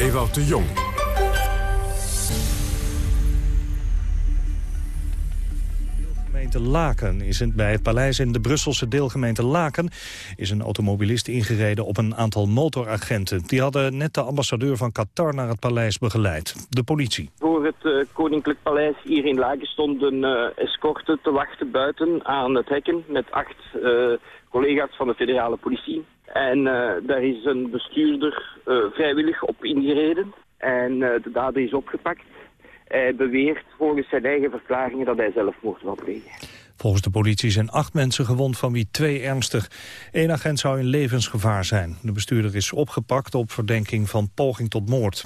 Ewout de Jong. Deelgemeente Laken is het, bij het paleis in de Brusselse deelgemeente Laken is een automobilist ingereden op een aantal motoragenten. Die hadden net de ambassadeur van Qatar naar het paleis begeleid. De politie. Voor het uh, Koninklijk Paleis hier in Laken stonden uh, escorten te wachten buiten aan het hekken met acht uh, collega's van de federale politie. En uh, daar is een bestuurder uh, vrijwillig op ingereden. En uh, de dader is opgepakt. Hij beweert volgens zijn eigen verklaringen dat hij zelfmoord wil plegen. Volgens de politie zijn acht mensen gewond, van wie twee ernstig. Eén agent zou in levensgevaar zijn. De bestuurder is opgepakt op verdenking van poging tot moord.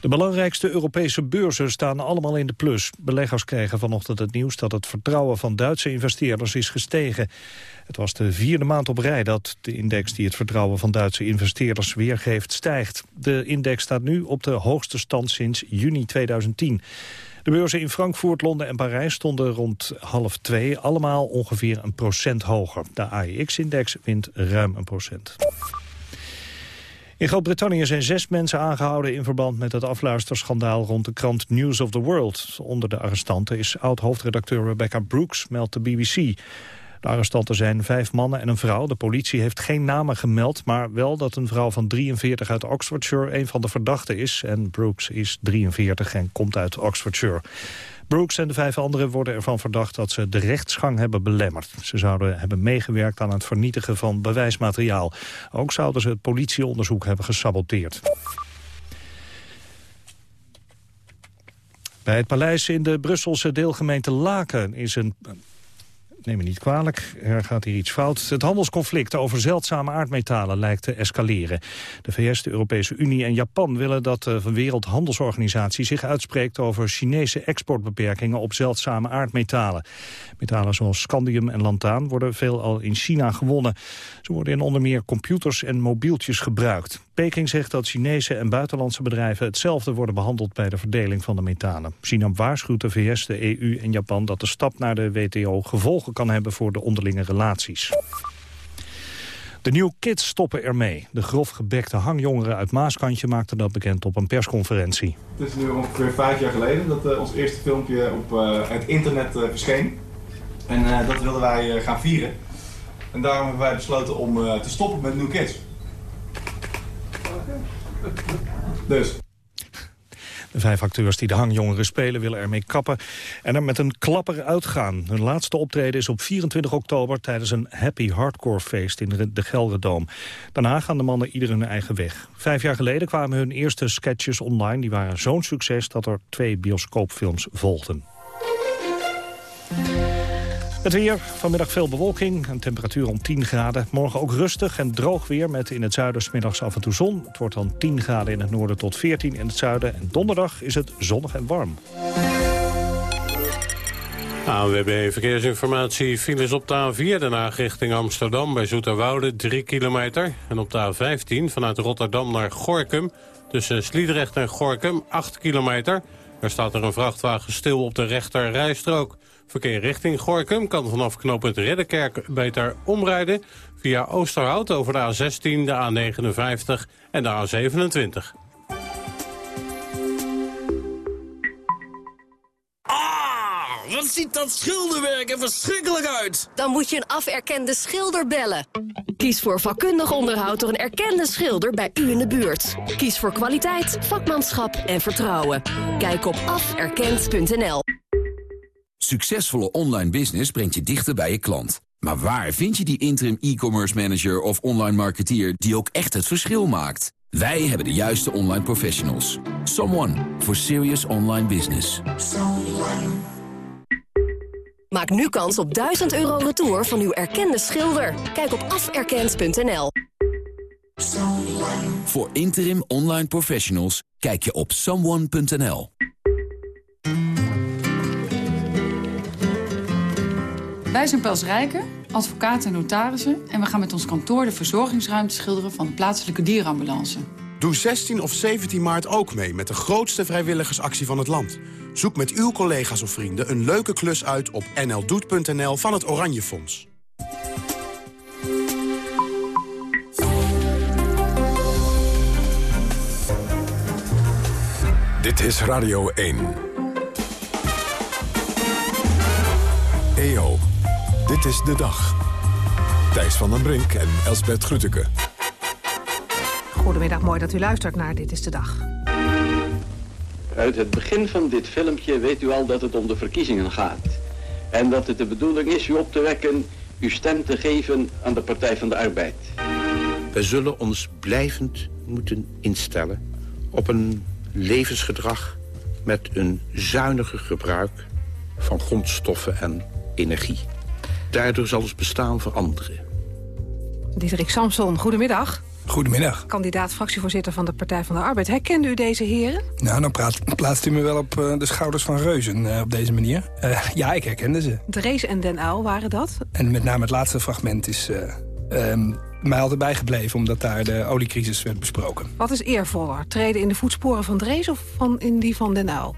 De belangrijkste Europese beurzen staan allemaal in de plus. Beleggers kregen vanochtend het nieuws dat het vertrouwen van Duitse investeerders is gestegen. Het was de vierde maand op rij dat de index die het vertrouwen van Duitse investeerders weergeeft stijgt. De index staat nu op de hoogste stand sinds juni 2010. De beurzen in Frankfurt, Londen en Parijs stonden rond half twee allemaal ongeveer een procent hoger. De AEX-index wint ruim een procent. In Groot-Brittannië zijn zes mensen aangehouden in verband met het afluisterschandaal rond de krant News of the World. Onder de arrestanten is oud-hoofdredacteur Rebecca Brooks, meldt de BBC. De arrestanten zijn vijf mannen en een vrouw. De politie heeft geen namen gemeld, maar wel dat een vrouw van 43 uit Oxfordshire een van de verdachten is. En Brooks is 43 en komt uit Oxfordshire. Brooks en de vijf anderen worden ervan verdacht dat ze de rechtsgang hebben belemmerd. Ze zouden hebben meegewerkt aan het vernietigen van bewijsmateriaal. Ook zouden ze het politieonderzoek hebben gesaboteerd. Bij het paleis in de Brusselse deelgemeente Laken is een neem me niet kwalijk, er gaat hier iets fout. Het handelsconflict over zeldzame aardmetalen lijkt te escaleren. De VS, de Europese Unie en Japan willen dat de Wereldhandelsorganisatie zich uitspreekt over Chinese exportbeperkingen op zeldzame aardmetalen. Metalen zoals scandium en lantaan worden veelal in China gewonnen. Ze worden in onder meer computers en mobieltjes gebruikt. Peking zegt dat Chinese en buitenlandse bedrijven hetzelfde worden behandeld bij de verdeling van de metalen. China waarschuwt de VS, de EU en Japan dat de stap naar de WTO gevolgen kan hebben voor de onderlinge relaties. De New Kids stoppen ermee. De grofgebekte hangjongeren uit Maaskantje maakten dat bekend op een persconferentie. Het is nu ongeveer vijf jaar geleden dat uh, ons eerste filmpje op uh, het internet uh, verscheen. En dat wilden wij gaan vieren. En daarom hebben wij besloten om te stoppen met New Kids. Dus. De vijf acteurs die de hangjongeren spelen willen ermee kappen en er met een klapper uitgaan. Hun laatste optreden is op 24 oktober tijdens een happy hardcore feest in de Gelderdoom. Daarna gaan de mannen ieder hun eigen weg. Vijf jaar geleden kwamen hun eerste sketches online. Die waren zo'n succes dat er twee bioscoopfilms volgden. Het weer, vanmiddag veel bewolking, een temperatuur om 10 graden. Morgen ook rustig en droog weer met in het zuiden smiddags af en toe zon. Het wordt dan 10 graden in het noorden tot 14 in het zuiden. En donderdag is het zonnig en warm. ANWB Verkeersinformatie. Files op de A4 Den richting Amsterdam bij Zoeterwoude 3 kilometer. En op de A15 vanuit Rotterdam naar Gorkum tussen Sliedrecht en Gorkum 8 kilometer. Er staat er een vrachtwagen stil op de rechter rijstrook. Verkeer richting Gorkum kan vanaf knooppunt Ridderkerk beter omrijden... via Oosterhout over de A16, de A59 en de A27. Ah, wat ziet dat schilderwerk er verschrikkelijk uit! Dan moet je een aferkende schilder bellen. Kies voor vakkundig onderhoud door een erkende schilder bij u in de buurt. Kies voor kwaliteit, vakmanschap en vertrouwen. Kijk op aferkend.nl. Succesvolle online business brengt je dichter bij je klant. Maar waar vind je die interim e-commerce manager of online marketeer die ook echt het verschil maakt? Wij hebben de juiste online professionals. Someone for serious online business. Maak nu kans op 1000 euro retour van uw erkende schilder. Kijk op aferkend.nl. Voor interim online professionals kijk je op someone.nl. Wij zijn Pels Rijken, advocaten en notarissen... en we gaan met ons kantoor de verzorgingsruimte schilderen... van de plaatselijke dierenambulance. Doe 16 of 17 maart ook mee met de grootste vrijwilligersactie van het land. Zoek met uw collega's of vrienden een leuke klus uit op nldoet.nl van het Oranje Fonds. Dit is Radio 1. EO, dit is de dag. Thijs van den Brink en Elsbert Grütke. Goedemiddag, mooi dat u luistert naar Dit is de Dag. Uit het begin van dit filmpje weet u al dat het om de verkiezingen gaat. En dat het de bedoeling is u op te wekken uw stem te geven aan de Partij van de Arbeid. We zullen ons blijvend moeten instellen op een levensgedrag met een zuiniger gebruik van grondstoffen en energie. Daardoor zal ons bestaan veranderen. Diederik Samson, goedemiddag. Goedemiddag. Kandidaat fractievoorzitter van de Partij van de Arbeid. Herkende u deze heren? Nou, dan praat, plaatst u me wel op uh, de schouders van reuzen uh, op deze manier. Uh, ja, ik herkende ze. Drees en Den Uyl waren dat? En met name het laatste fragment is um, mij altijd bijgebleven... omdat daar de oliecrisis werd besproken. Wat is eervoller? Treden in de voetsporen van Drees of van in die van Den Uyl?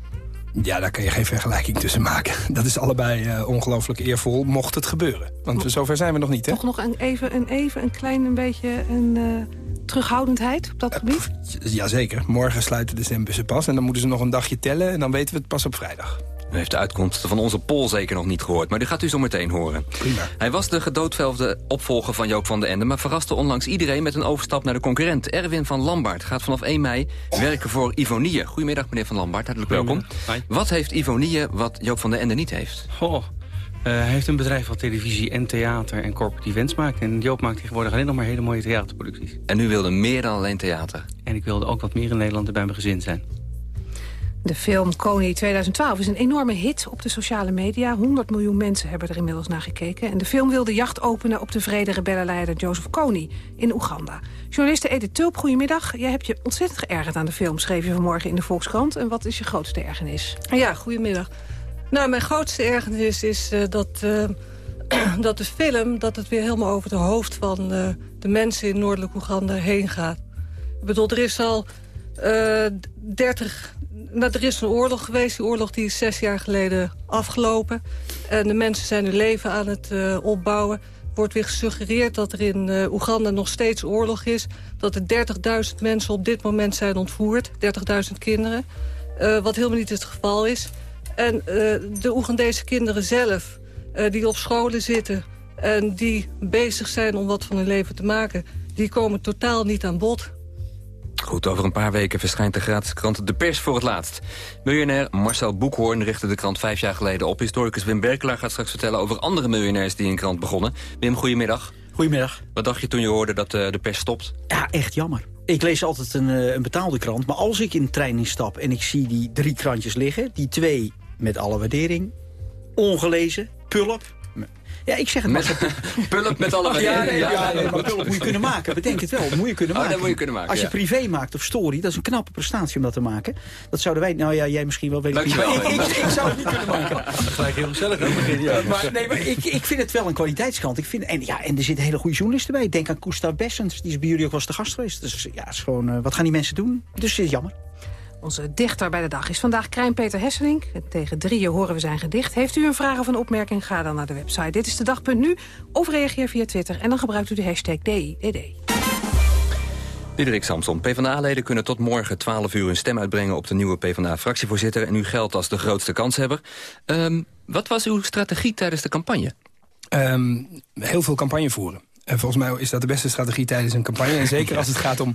Ja, daar kan je geen vergelijking tussen maken. Dat is allebei uh, ongelooflijk eervol, mocht het gebeuren. Want zover zijn we nog niet, hè? Toch nog een, even, een, even een klein een beetje een, uh, terughoudendheid op dat gebied? Uh, jazeker. Morgen sluiten de stembussen pas. En dan moeten ze nog een dagje tellen. En dan weten we het pas op vrijdag. U heeft de uitkomsten van onze poll zeker nog niet gehoord, maar die gaat u zo meteen horen. Prima. Hij was de gedoodvelfde opvolger van Joop van den Ende... maar verraste onlangs iedereen met een overstap naar de concurrent. Erwin van Lambaard gaat vanaf 1 mei werken voor Ivonie. Goedemiddag, meneer van Lambaard, hartelijk welkom. Wat heeft Ivonie wat Joop van den Ende niet heeft? Oh. Uh, hij heeft een bedrijf wat televisie en theater en corporate events maakt. En Joop maakt tegenwoordig alleen nog maar hele mooie theaterproducties. En u wilde meer dan alleen theater? En ik wilde ook wat meer in Nederland bij mijn gezin zijn. De film Kony 2012 is een enorme hit op de sociale media. 100 miljoen mensen hebben er inmiddels naar gekeken. En de film wil de jacht openen op de vrede rebellenleider Joseph Kony in Oeganda. Journaliste Edith Tulp, goedemiddag. Jij hebt je ontzettend geërgerd aan de film, schreef je vanmorgen in de Volkskrant. En wat is je grootste ergernis? Ja, goedemiddag. Nou, mijn grootste ergernis is uh, dat, uh, dat de film... dat het weer helemaal over het hoofd van uh, de mensen in Noordelijk Oeganda heen gaat. Ik bedoel, er is al 30 nou, er is een oorlog geweest. Die oorlog die is zes jaar geleden afgelopen. En de mensen zijn hun leven aan het uh, opbouwen. wordt weer gesuggereerd dat er in uh, Oeganda nog steeds oorlog is. Dat er 30.000 mensen op dit moment zijn ontvoerd. 30.000 kinderen. Wat helemaal niet het geval is. En de Oegandese kinderen zelf, die op scholen zitten... en die bezig zijn om wat van hun leven te maken... die komen totaal niet aan bod. Goed, over een paar weken verschijnt de gratis krant De Pers voor het laatst. Miljonair Marcel Boekhoorn richtte de krant vijf jaar geleden op. Historicus Wim Berkelaar gaat straks vertellen over andere miljonairs die een krant begonnen. Wim, goedemiddag. Goedemiddag. Wat dacht je toen je hoorde dat uh, de pers stopt? Ja, echt jammer. Ik lees altijd een, uh, een betaalde krant, maar als ik in de trein instap... en ik zie die drie krantjes liggen, die twee met alle waardering... ongelezen, pulp, ja, ik zeg het met, maar. Pulp met alle ja, nee, ja, nee, maar pulp moet je kunnen maken. Bedenk het wel. Moet je kunnen maken. Oh, dat moet je kunnen maken. Als je ja. privé maakt of story, dat is een knappe prestatie om dat te maken. Dat zouden wij, nou ja, jij misschien wel weten. Ik, ik, ik, ik, zou het niet kunnen maken. Gelijk heel gezellig aan het begin. Ja. Maar, nee, maar ik, ik vind het wel een kwaliteitskrant. Ik vind, en, ja, en er zitten hele goede journalisten bij. Denk aan Gustav Bessens, die is bij jullie ook wel eens te gast geweest. Dus ja, is gewoon, uh, wat gaan die mensen doen? Dus het is jammer. Onze dichter bij de dag is vandaag Krijn Peter Hesselink. Tegen drieën horen we zijn gedicht. Heeft u een vraag of een opmerking, ga dan naar de website. Dit is de dag.nu of reageer via Twitter. En dan gebruikt u de hashtag DIDD. Diederik Samson, PvdA-leden kunnen tot morgen 12 uur een stem uitbrengen... op de nieuwe PvdA-fractievoorzitter. En u geldt als de grootste kanshebber. Um, wat was uw strategie tijdens de campagne? Um, heel veel campagne voeren. En volgens mij is dat de beste strategie tijdens een campagne. En zeker als het gaat om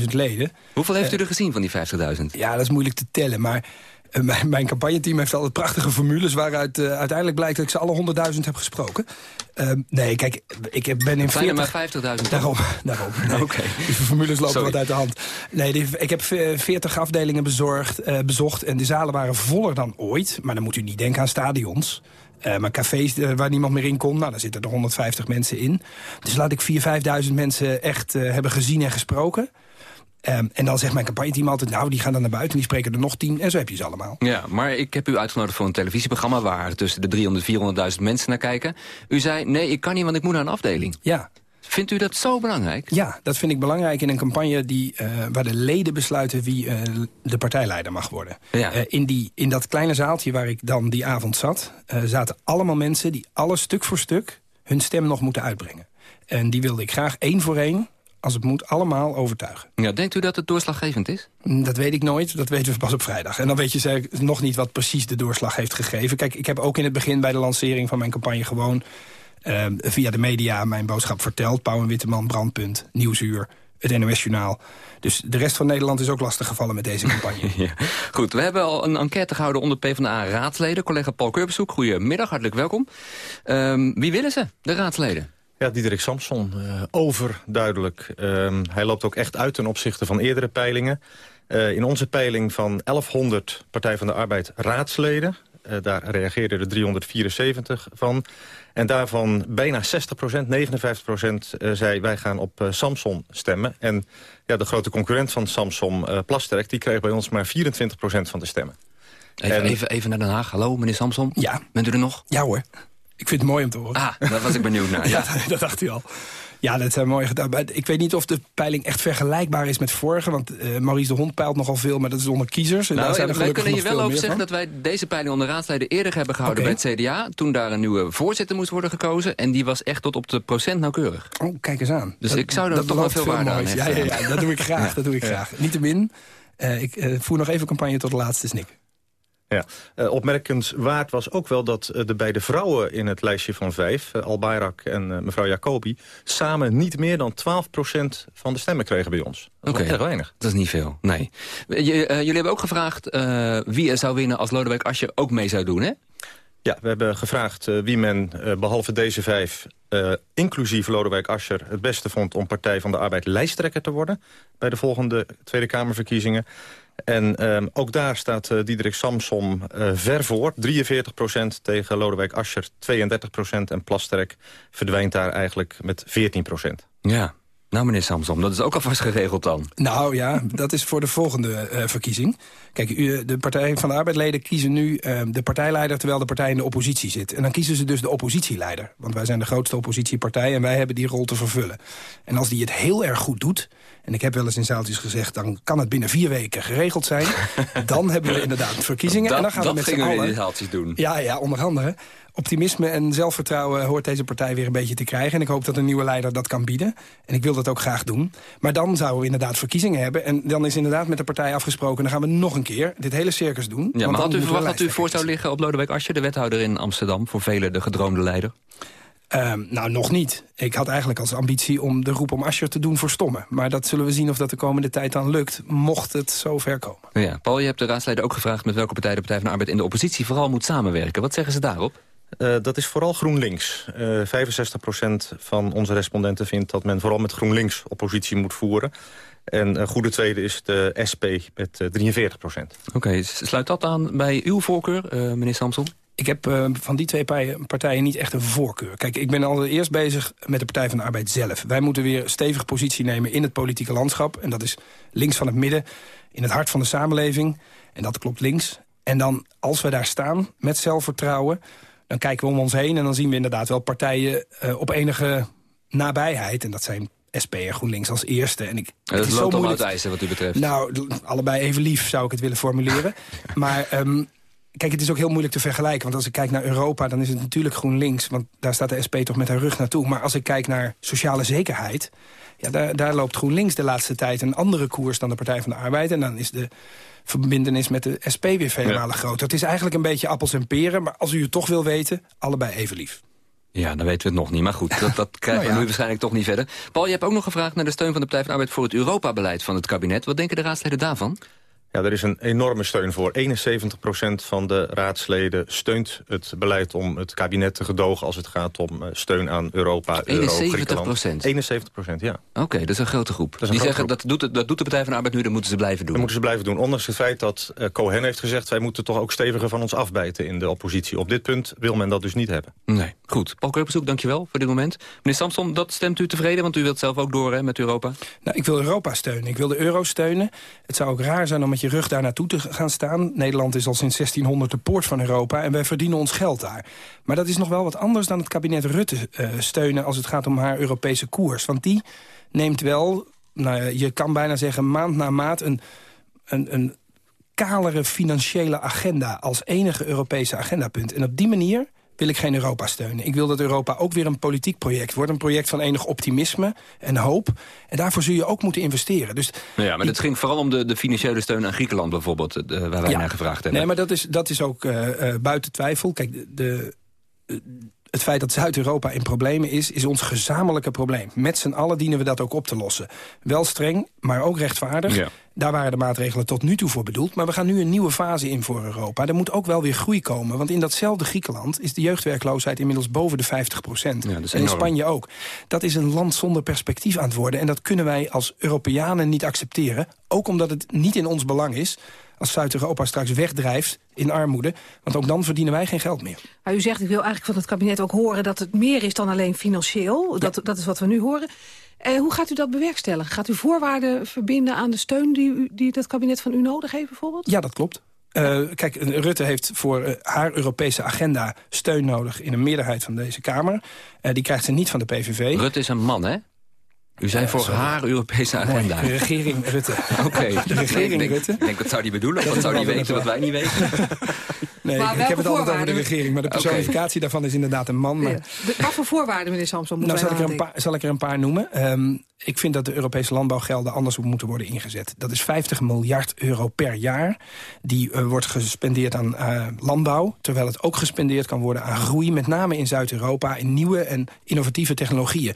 50.000 leden. Hoeveel heeft u er gezien van die 50.000? Ja, dat is moeilijk te tellen. Maar uh, mijn, mijn campagneteam heeft altijd prachtige formules... waaruit uh, uiteindelijk blijkt dat ik ze alle 100.000 heb gesproken. nee, kijk, ik ben in 40... maar 50.000? Daarom. daarom nee. okay. Die formules lopen Sorry. wat uit de hand. Nee, die, ik heb 40 afdelingen bezorgd, bezocht... en de zalen waren voller dan ooit. Maar dan moet u niet denken aan stadions... Uh, maar cafés uh, waar niemand meer in kon, nou, daar zitten er 150 mensen in. Dus laat ik 4.000, 5.000 mensen echt uh, hebben gezien en gesproken. Um, en dan zegt mijn campagneteam altijd, nou, die gaan dan naar buiten... die spreken er nog tien, en zo heb je ze allemaal. Ja, maar ik heb u uitgenodigd voor een televisieprogramma... waar tussen de 300 400.000 mensen naar kijken. U zei, nee, ik kan niet, want ik moet naar een afdeling. Ja. Vindt u dat zo belangrijk? Ja, dat vind ik belangrijk in een campagne die, uh, waar de leden besluiten wie uh, de partijleider mag worden. Ja. Uh, in, die, in dat kleine zaaltje waar ik dan die avond zat, zaten allemaal mensen die alles stuk voor stuk hun stem nog moeten uitbrengen. En die wilde ik graag één voor één als het moet, allemaal overtuigen. Ja, denkt u dat het doorslaggevend is? Mm, Dat weet ik nooit, dat weten we pas op vrijdag. En dan weet je nog niet wat precies de doorslag heeft gegeven. Kijk, ik heb ook in het begin bij de lancering van mijn campagne gewoon... eh, via de media mijn boodschap verteld. Pauw en Witteman, Brandpunt, Nieuwsuur, het NOS-journaal. Dus de rest van Nederland is ook lastig gevallen met deze campagne. Ja. Goed, we hebben al een enquête gehouden onder PvdA-raadsleden. Collega Paul Keurbezoek, goedemiddag, hartelijk welkom. Ehm, wie willen ze, de raadsleden? Ja, Diederik Samson, eh, overduidelijk. Ehm, hij loopt ook echt uit ten opzichte van eerdere peilingen. Eh, in onze peiling van 1100 Partij van de Arbeid raadsleden... eh, daar reageerden er 374 van. En daarvan bijna 60% 59% zei wij gaan op eh, Samson stemmen. En ja, de grote concurrent van Samson, eh, Plasterk... die kreeg bij ons maar 24% van de stemmen. Even, En- even, even naar Den Haag. Hallo, meneer Samson. Ja. Bent u er nog? Ja hoor. Ik vind het mooi om te horen. Ah, daar was ik benieuwd naar. Ja, Ja. dat dacht u al. Ja, dat zijn mooi gedaan. Ik weet niet of de peiling echt vergelijkbaar is met vorige. Want eh, Maurice de Hond peilt nogal veel, maar dat is onder kiezers. En daar Nou, zijn er wij kunnen je wel over zeggen van. dat wij deze peiling onder raadsleden eerder hebben gehouden bij het CDA. Toen daar een nieuwe voorzitter moest worden gekozen. En die was echt tot op de procent nauwkeurig. Oh, kijk eens aan. Dus Dat- ik zou er toch wel veel waarde aan moois. Ja, ja, ja, dat doe ik graag. Dat doe ik graag. Niettemin, eh ik eh, voer nog even campagne tot de laatste snik. Ja. Eh, opmerkenswaard was ook wel dat eh, de beide vrouwen in het lijstje van vijf... eh, Al Bayrak en eh, mevrouw Jacobi... samen niet meer dan 12% van de stemmen kregen bij ons. Dat is erg weinig. Dat is niet veel, nee. Eh, jullie hebben ook gevraagd eh, wie er zou winnen als Lodewijk Asscher ook mee zou doen, hè? Ja, we hebben gevraagd eh, wie men, eh, behalve deze vijf... eh, inclusief Lodewijk Asscher, het beste vond om Partij van de Arbeid lijsttrekker te worden... bij de volgende Tweede Kamerverkiezingen. En ehm, ook daar staat eh, Diederik Samsom eh, ver voor. 43% tegen Lodewijk Asscher, 32% En Plasterk verdwijnt daar eigenlijk met 14% Ja. Nou, meneer Samsom, dat is ook alvast geregeld dan. Nou ja, dat is voor de volgende eh, verkiezing. Kijk, u, de Partij van de Arbeidleden kiezen nu eh, de partijleider... terwijl de partij in de oppositie zit. En dan kiezen ze dus de oppositieleider. Want wij zijn de grootste oppositiepartij en wij hebben die rol te vervullen. En als die het heel erg goed doet... en ik heb wel eens in zaaltjes gezegd... dan kan het binnen vier weken geregeld zijn. dan hebben we inderdaad verkiezingen. Dat, en dan gaan we met z'n gingen we in allen... de zaaltjes doen. Ja, ja, onder andere. Optimisme en zelfvertrouwen hoort deze partij weer een beetje te krijgen. En ik hoop dat een nieuwe leider dat kan bieden. En ik wil dat ook graag doen. Maar dan zouden we inderdaad verkiezingen hebben. En dan is inderdaad met de partij afgesproken... dan gaan we nog een keer dit hele circus doen. Ja, maar had u verwacht dat u voor zou liggen op Lodewijk Asscher, de wethouder in Amsterdam, voor velen de gedroomde leider? Ehm, nou, nog niet. Ik had eigenlijk als ambitie om de roep om Asscher te doen verstommen. Maar dat zullen we zien of dat de komende tijd dan lukt... mocht het zover komen. Ja, Paul, je hebt de raadsleden ook gevraagd met welke partij de Partij van de Arbeid in de oppositie vooral moet samenwerken. Wat zeggen ze daarop? Eh, dat is vooral GroenLinks. Eh 65% van onze respondenten vindt dat men vooral met GroenLinks oppositie moet voeren. En een goede tweede is de SP met eh, 43% Oké, sluit dat aan bij uw voorkeur, eh, meneer Samson? Ik heb eh, van die twee partijen, partijen niet echt een voorkeur. Kijk, ik ben allereerst bezig met de Partij van de Arbeid zelf. Wij moeten weer stevig positie nemen in het politieke landschap. En dat is links van het midden, in het hart van de samenleving. En dat klopt links. En dan, als we daar staan, met zelfvertrouwen... dan kijken we om ons heen en dan zien we inderdaad wel partijen eh, op enige nabijheid. En dat zijn SP en GroenLinks als eerste. En ik, Dat het is zo lood om moeilijk- wat u betreft. nou, allebei even lief zou ik het willen formuleren. maar ehm, kijk, het is ook heel moeilijk te vergelijken. Want als ik kijk naar Europa, dan is het natuurlijk GroenLinks. Want daar staat de SP toch met haar rug naartoe. Maar als ik kijk naar sociale zekerheid... Ja, daar, daar loopt GroenLinks de laatste tijd een andere koers dan de Partij van de Arbeid. En dan is de verbindenis met de SP weer vele Ja. malen groter. Het is eigenlijk een beetje appels en peren. Maar als u het toch wil weten, allebei even lief. Ja, dan weten we het nog niet. Maar goed, dat, dat krijgen Nou we ja. nu waarschijnlijk toch niet verder. Paul, je hebt ook nog gevraagd naar de steun van de Partij van de Arbeid... voor het Europa-beleid van het kabinet. Wat denken de raadsleden daarvan? Ja, er is een enorme steun voor. 71% van de raadsleden steunt het beleid om het kabinet te gedogen... als het gaat om eh, steun aan Europa, euro, 71 Griekenland. 71% ja. Oké, dat is een grote groep. een Die grote zeggen, dat doet, het- dat doet de Partij van de Arbeid nu, dat moeten ze blijven doen. Dat moeten ze blijven doen. Ondanks het feit dat eh, Cohen heeft gezegd... wij moeten toch ook steviger van ons afbijten in de oppositie. Op dit punt wil men dat dus niet hebben. Nee, goed. Paul Keurbezoek, dankjewel voor dit moment. Meneer Samson, dat stemt u tevreden? Want u wilt zelf ook door hè, met Europa. Nou, ik wil Europa steunen. Ik wil de euro steunen. Het zou ook raar zijn om je rug daar naartoe te gaan staan. Nederland is al sinds 1600 de poort van Europa en wij verdienen ons geld daar. Maar dat is nog wel wat anders dan het kabinet Rutte eh, steunen... als het gaat om haar Europese koers. Want die neemt wel, nou, je kan bijna zeggen maand na maand... een, een, een kalere financiële agenda als enige Europese agendapunt. En op die manier wil ik geen Europa steunen. Ik wil dat Europa ook weer een politiek project wordt. Een project van enig optimisme en hoop. En daarvoor zul je ook moeten investeren. Dus nou ja, maar het ging vooral om de, de financiële steun aan Griekenland bijvoorbeeld... Uh, waar wij naar gevraagd hebben. Nee, maar dat is, dat is ook uh, uh, buiten twijfel. Kijk, de, de het feit dat Zuid-Europa in problemen is, is ons gezamenlijke probleem. Met z'n allen dienen we dat ook op te lossen. Wel streng, maar ook rechtvaardig. Daar waren de maatregelen tot nu toe voor bedoeld. Maar we gaan nu een nieuwe fase in voor Europa. Er moet ook wel weer groei komen. Want in datzelfde Griekenland is de jeugdwerkloosheid inmiddels boven de 50 procent. en in Spanje ook. Dat is een land zonder perspectief aan het worden. En dat kunnen wij als Europeanen niet accepteren. Ook omdat het niet in ons belang is als Zuid-Europa straks wegdrijft in armoede. Want ook dan verdienen wij geen geld meer. Maar u zegt, ik wil eigenlijk van het kabinet ook horen... dat het meer is dan alleen financieel. Dat, dat is wat we nu horen. Eh, hoe gaat u dat bewerkstelligen? Gaat u voorwaarden verbinden aan de steun die, u, die het kabinet van u nodig heeft bijvoorbeeld? Ja, dat klopt. Uh, kijk, Rutte heeft voor uh, haar Europese agenda steun nodig... in een meerderheid van deze Kamer. Uh, die krijgt ze niet van de PVV. Rutte is een man, hè? U zei voor haar Europese agenda. De regering Rutte. Oké. De regering Rutte. Ik denk, wat zou die bedoelen? Wat zou die weten wat wij niet weten? Nee, ik, heb het altijd over de regering. Maar de personificatie daarvan is inderdaad een man. Maar... De, wat voor voorwaarden, meneer Samson, nou, zal ik, er een paar, zal ik er een paar noemen? Um, ik vind dat de Europese landbouwgelden anders moeten worden ingezet. Dat is 50 miljard euro per jaar. Die uh, wordt gespendeerd aan uh, landbouw. Terwijl het ook gespendeerd kan worden aan groei. Met name in Zuid-Europa. In nieuwe en innovatieve technologieën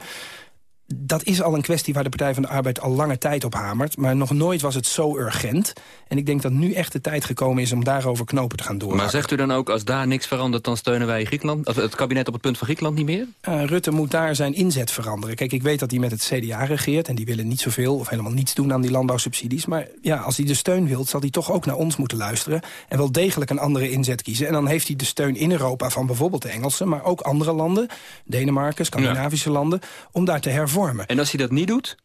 dat is al een kwestie waar de Partij van de Arbeid al lange tijd op hamert. Maar nog nooit was het zo urgent. En ik denk dat nu echt de tijd gekomen is om daarover knopen te gaan door. Maar zegt u dan ook, als daar niks verandert... dan steunen wij Griekenland, of het kabinet op het punt van Griekenland niet meer? Uh, Rutte moet daar zijn inzet veranderen. Kijk, ik weet dat hij met het CDA regeert... en die willen niet zoveel of helemaal niets doen aan die landbouwsubsidies. Maar ja, als hij de steun wil, zal hij toch ook naar ons moeten luisteren... en wel degelijk een andere inzet kiezen. En dan heeft hij de steun in Europa van bijvoorbeeld de Engelsen... maar ook andere landen, Denemarken, Scandinavische landen... om daar te hervormen. En als hij dat niet doet?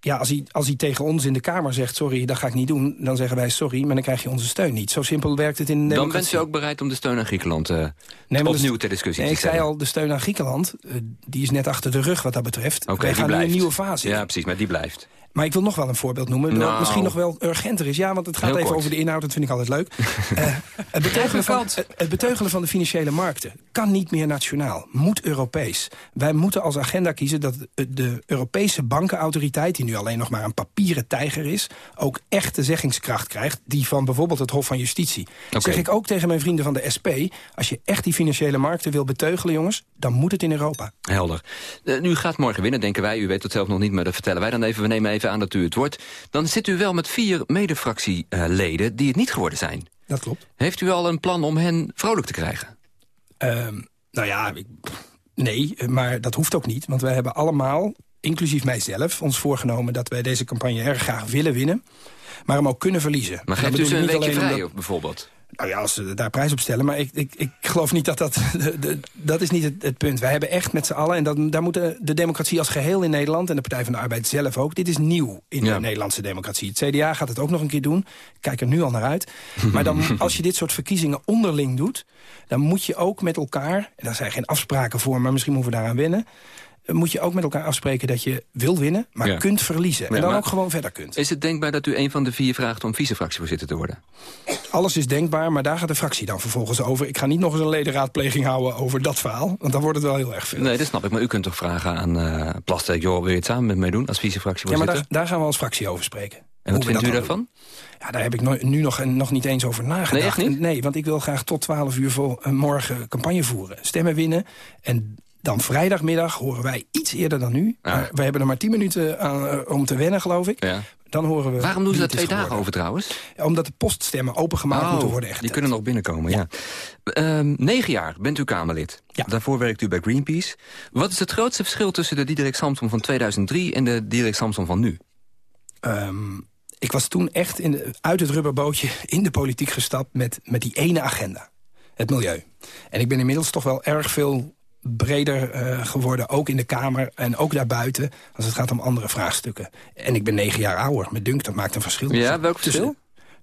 Ja, als hij, als hij tegen ons in de Kamer zegt... sorry, dat ga ik niet doen, dan zeggen wij sorry... maar dan krijg je onze steun niet. Zo simpel werkt het in Dan bent u ook bereid om de steun aan Griekenland uh, nee, opnieuw ter discussie nee, te stellen? Ik zei al, de steun aan Griekenland, uh, die is net achter de rug wat dat betreft. Okay, wij gaan blijft. nu een nieuwe fase Ja, precies, maar die blijft. Maar ik wil nog wel een voorbeeld noemen, nou. dat misschien nog wel urgenter is. Ja, want het gaat Heel even kort. over de inhoud, dat vind ik altijd leuk. uh, het, beteugelen van, het, beteugelen van de financiële markten kan niet meer nationaal, moet Europees. Wij moeten als agenda kiezen dat de Europese bankenautoriteit... die nu alleen nog maar een papieren tijger is... ook echte zeggingskracht krijgt, die van bijvoorbeeld het Hof van Justitie. Okay. Zeg ik ook tegen mijn vrienden van de SP... als je echt die financiële markten wil beteugelen, jongens... dan moet het in Europa. Helder. Uh, u gaat morgen winnen, denken wij. U weet het zelf nog niet, maar dat vertellen wij dan even. We nemen even aan dat u het wordt. Dan zit u wel met vier medefractieleden die het niet geworden zijn. Dat klopt. Heeft u al een plan om hen vrolijk te krijgen? Uh, nou ja, ik, nee, maar dat hoeft ook niet. Want wij hebben allemaal, inclusief mijzelf, ons voorgenomen... dat wij deze campagne erg graag willen winnen. Maar hem ook kunnen verliezen. Maar geeft u ze een weekje vrij, dat... bijvoorbeeld? Nou ja, als ze daar prijs op stellen. Maar ik, ik, ik geloof niet dat dat... De, de, dat is niet het, het, punt. Wij hebben echt met z'n allen... en dat, daar moet de, de, democratie als geheel in Nederland... en de Partij van de Arbeid zelf ook... dit is nieuw in ja. de Nederlandse democratie. Het CDA gaat het ook nog een keer doen. Ik kijk er nu al naar uit. Maar dan, als je dit soort verkiezingen onderling doet... dan moet je ook met elkaar... en daar zijn geen afspraken voor... maar misschien moeten we daaraan wennen moet je ook met elkaar afspreken dat je wil winnen, maar ja. kunt verliezen. En dan ook gewoon verder kunt. Is het denkbaar dat u een van de vier vraagt om vicefractievoorzitter te worden? Alles is denkbaar, maar daar gaat de fractie dan vervolgens over. Ik ga niet nog eens een ledenraadpleging houden over dat verhaal, want dan wordt het wel heel erg veel. Nee, dat snap ik, maar u kunt toch vragen aan uh, Plasterk... joh, wil je het samen met mij doen als vicefractievoorzitter? Ja, maar daar, daar gaan we als fractie over spreken. En wat vindt u daarvan? Ja, daar heb ik no nu nog, nog niet eens over nagedacht. Nee, want ik wil graag tot 12 uur voor, uh, morgen campagne voeren. Stemmen winnen en dan vrijdagmiddag horen wij iets eerder dan nu. Ja. we hebben er maar tien minuten aan, uh, om te wennen, geloof ik. Ja. Dan horen we Waarom doen ze daar twee dagen over trouwens? Ja, omdat de poststemmen opengemaakt oh, moeten worden. Echt die kunnen nog binnenkomen, ja. ja. Um, negen jaar bent u Kamerlid. Ja. Daarvoor werkt u bij Greenpeace. Wat is het grootste verschil tussen de Diederik Samson van 2003... en de Diederik Samson van nu? Um, ik was toen echt in de, uit het rubberbootje in de politiek gestapt... met, met die ene agenda. Het milieu. En ik ben inmiddels toch wel erg veel breder uh, geworden, ook in de Kamer en ook daarbuiten... als het gaat om andere vraagstukken. En ik ben negen jaar ouder. Met dunk, dat maakt een verschil. Ja, welk verschil?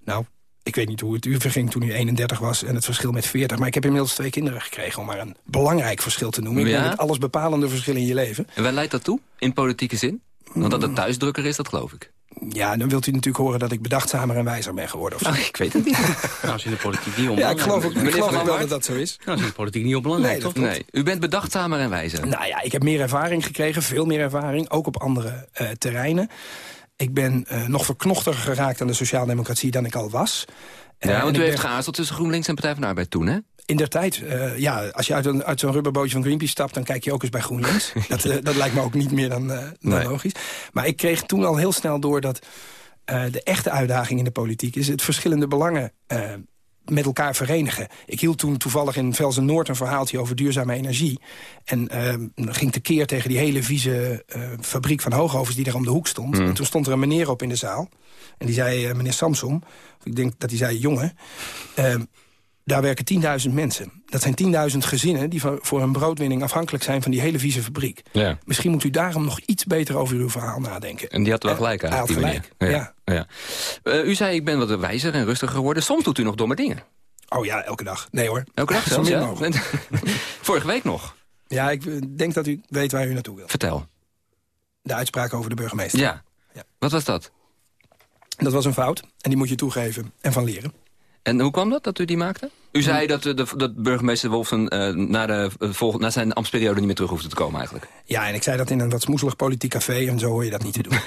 Nou, ik weet niet hoe het u verging toen u 31 was... en het verschil met 40. Maar ik heb inmiddels twee kinderen gekregen... om maar een belangrijk verschil te noemen. Ja? Ik denk het alles bepalende verschil in je leven. En waar leidt dat toe, in politieke zin? Want dat het thuis drukker is, dat geloof ik. Ja, dan wilt u natuurlijk horen dat ik bedachtzamer en wijzer ben geworden. Of zo. Nou, ik weet het niet. Nou, is in de politiek niet Ja, onbelangrijk. ik geloof ook, ik geloof ook wel dat dat zo is. Nou, is in de politiek niet onbelangrijk, Nee, toch? Nee, u bent bedachtzamer en wijzer. Nou ja, ik heb meer ervaring gekregen, veel meer ervaring, ook op andere eh, terreinen. Ik ben eh, nog verknochter geraakt aan de sociaaldemocratie dan ik al was. Eh, Ja, en want u heeft ben- geaarzeld tussen GroenLinks en Partij van de Arbeid toen, hè? In der tijd, eh, ja, als je uit, een, uit zo'n rubberbootje van Greenpeace stapt... dan kijk je ook eens bij GroenLinks. dat, eh, dat lijkt me ook niet meer dan, eh, dan Nee. logisch. Maar ik kreeg toen al heel snel door dat de echte uitdaging in de politiek... is het verschillende belangen met elkaar verenigen. Ik hield toen toevallig in Velzen Noord een verhaaltje over duurzame energie. En eh, ging tekeer tegen die hele vieze fabriek van Hoogovens die daar om de hoek stond. Mm. En toen stond er een meneer op in de zaal. En die zei, meneer Samsom, ik denk dat hij zei, jongen... daar werken 10.000 mensen. Dat zijn 10.000 gezinnen die voor, hun broodwinning afhankelijk zijn van die hele vieze fabriek. Ja. Misschien moet u daarom nog iets beter over uw verhaal nadenken. En die had wel gelijk hij had die gelijk. Ja. ja. Eh, u zei, ik ben wat wijzer en rustiger geworden. Soms doet u nog domme dingen. Oh ja, elke dag. Nee hoor. Elke dag zelfs, ja? Vorige week nog. Ja, ik eh, denk dat u weet waar u naartoe wilt. Vertel. De uitspraak over de burgemeester. Ja. Wat was dat? Dat was een fout en die moet je toegeven en van leren. En hoe kwam dat, dat u die maakte? U zei dat, eh, de, dat burgemeester Wolfsen eh, na, de, eh, volg- na zijn ambtsperiode niet meer terug hoefde te komen eigenlijk. Ja, en ik zei dat in een wat smoezelig politiek café en zo hoor je dat niet te doen.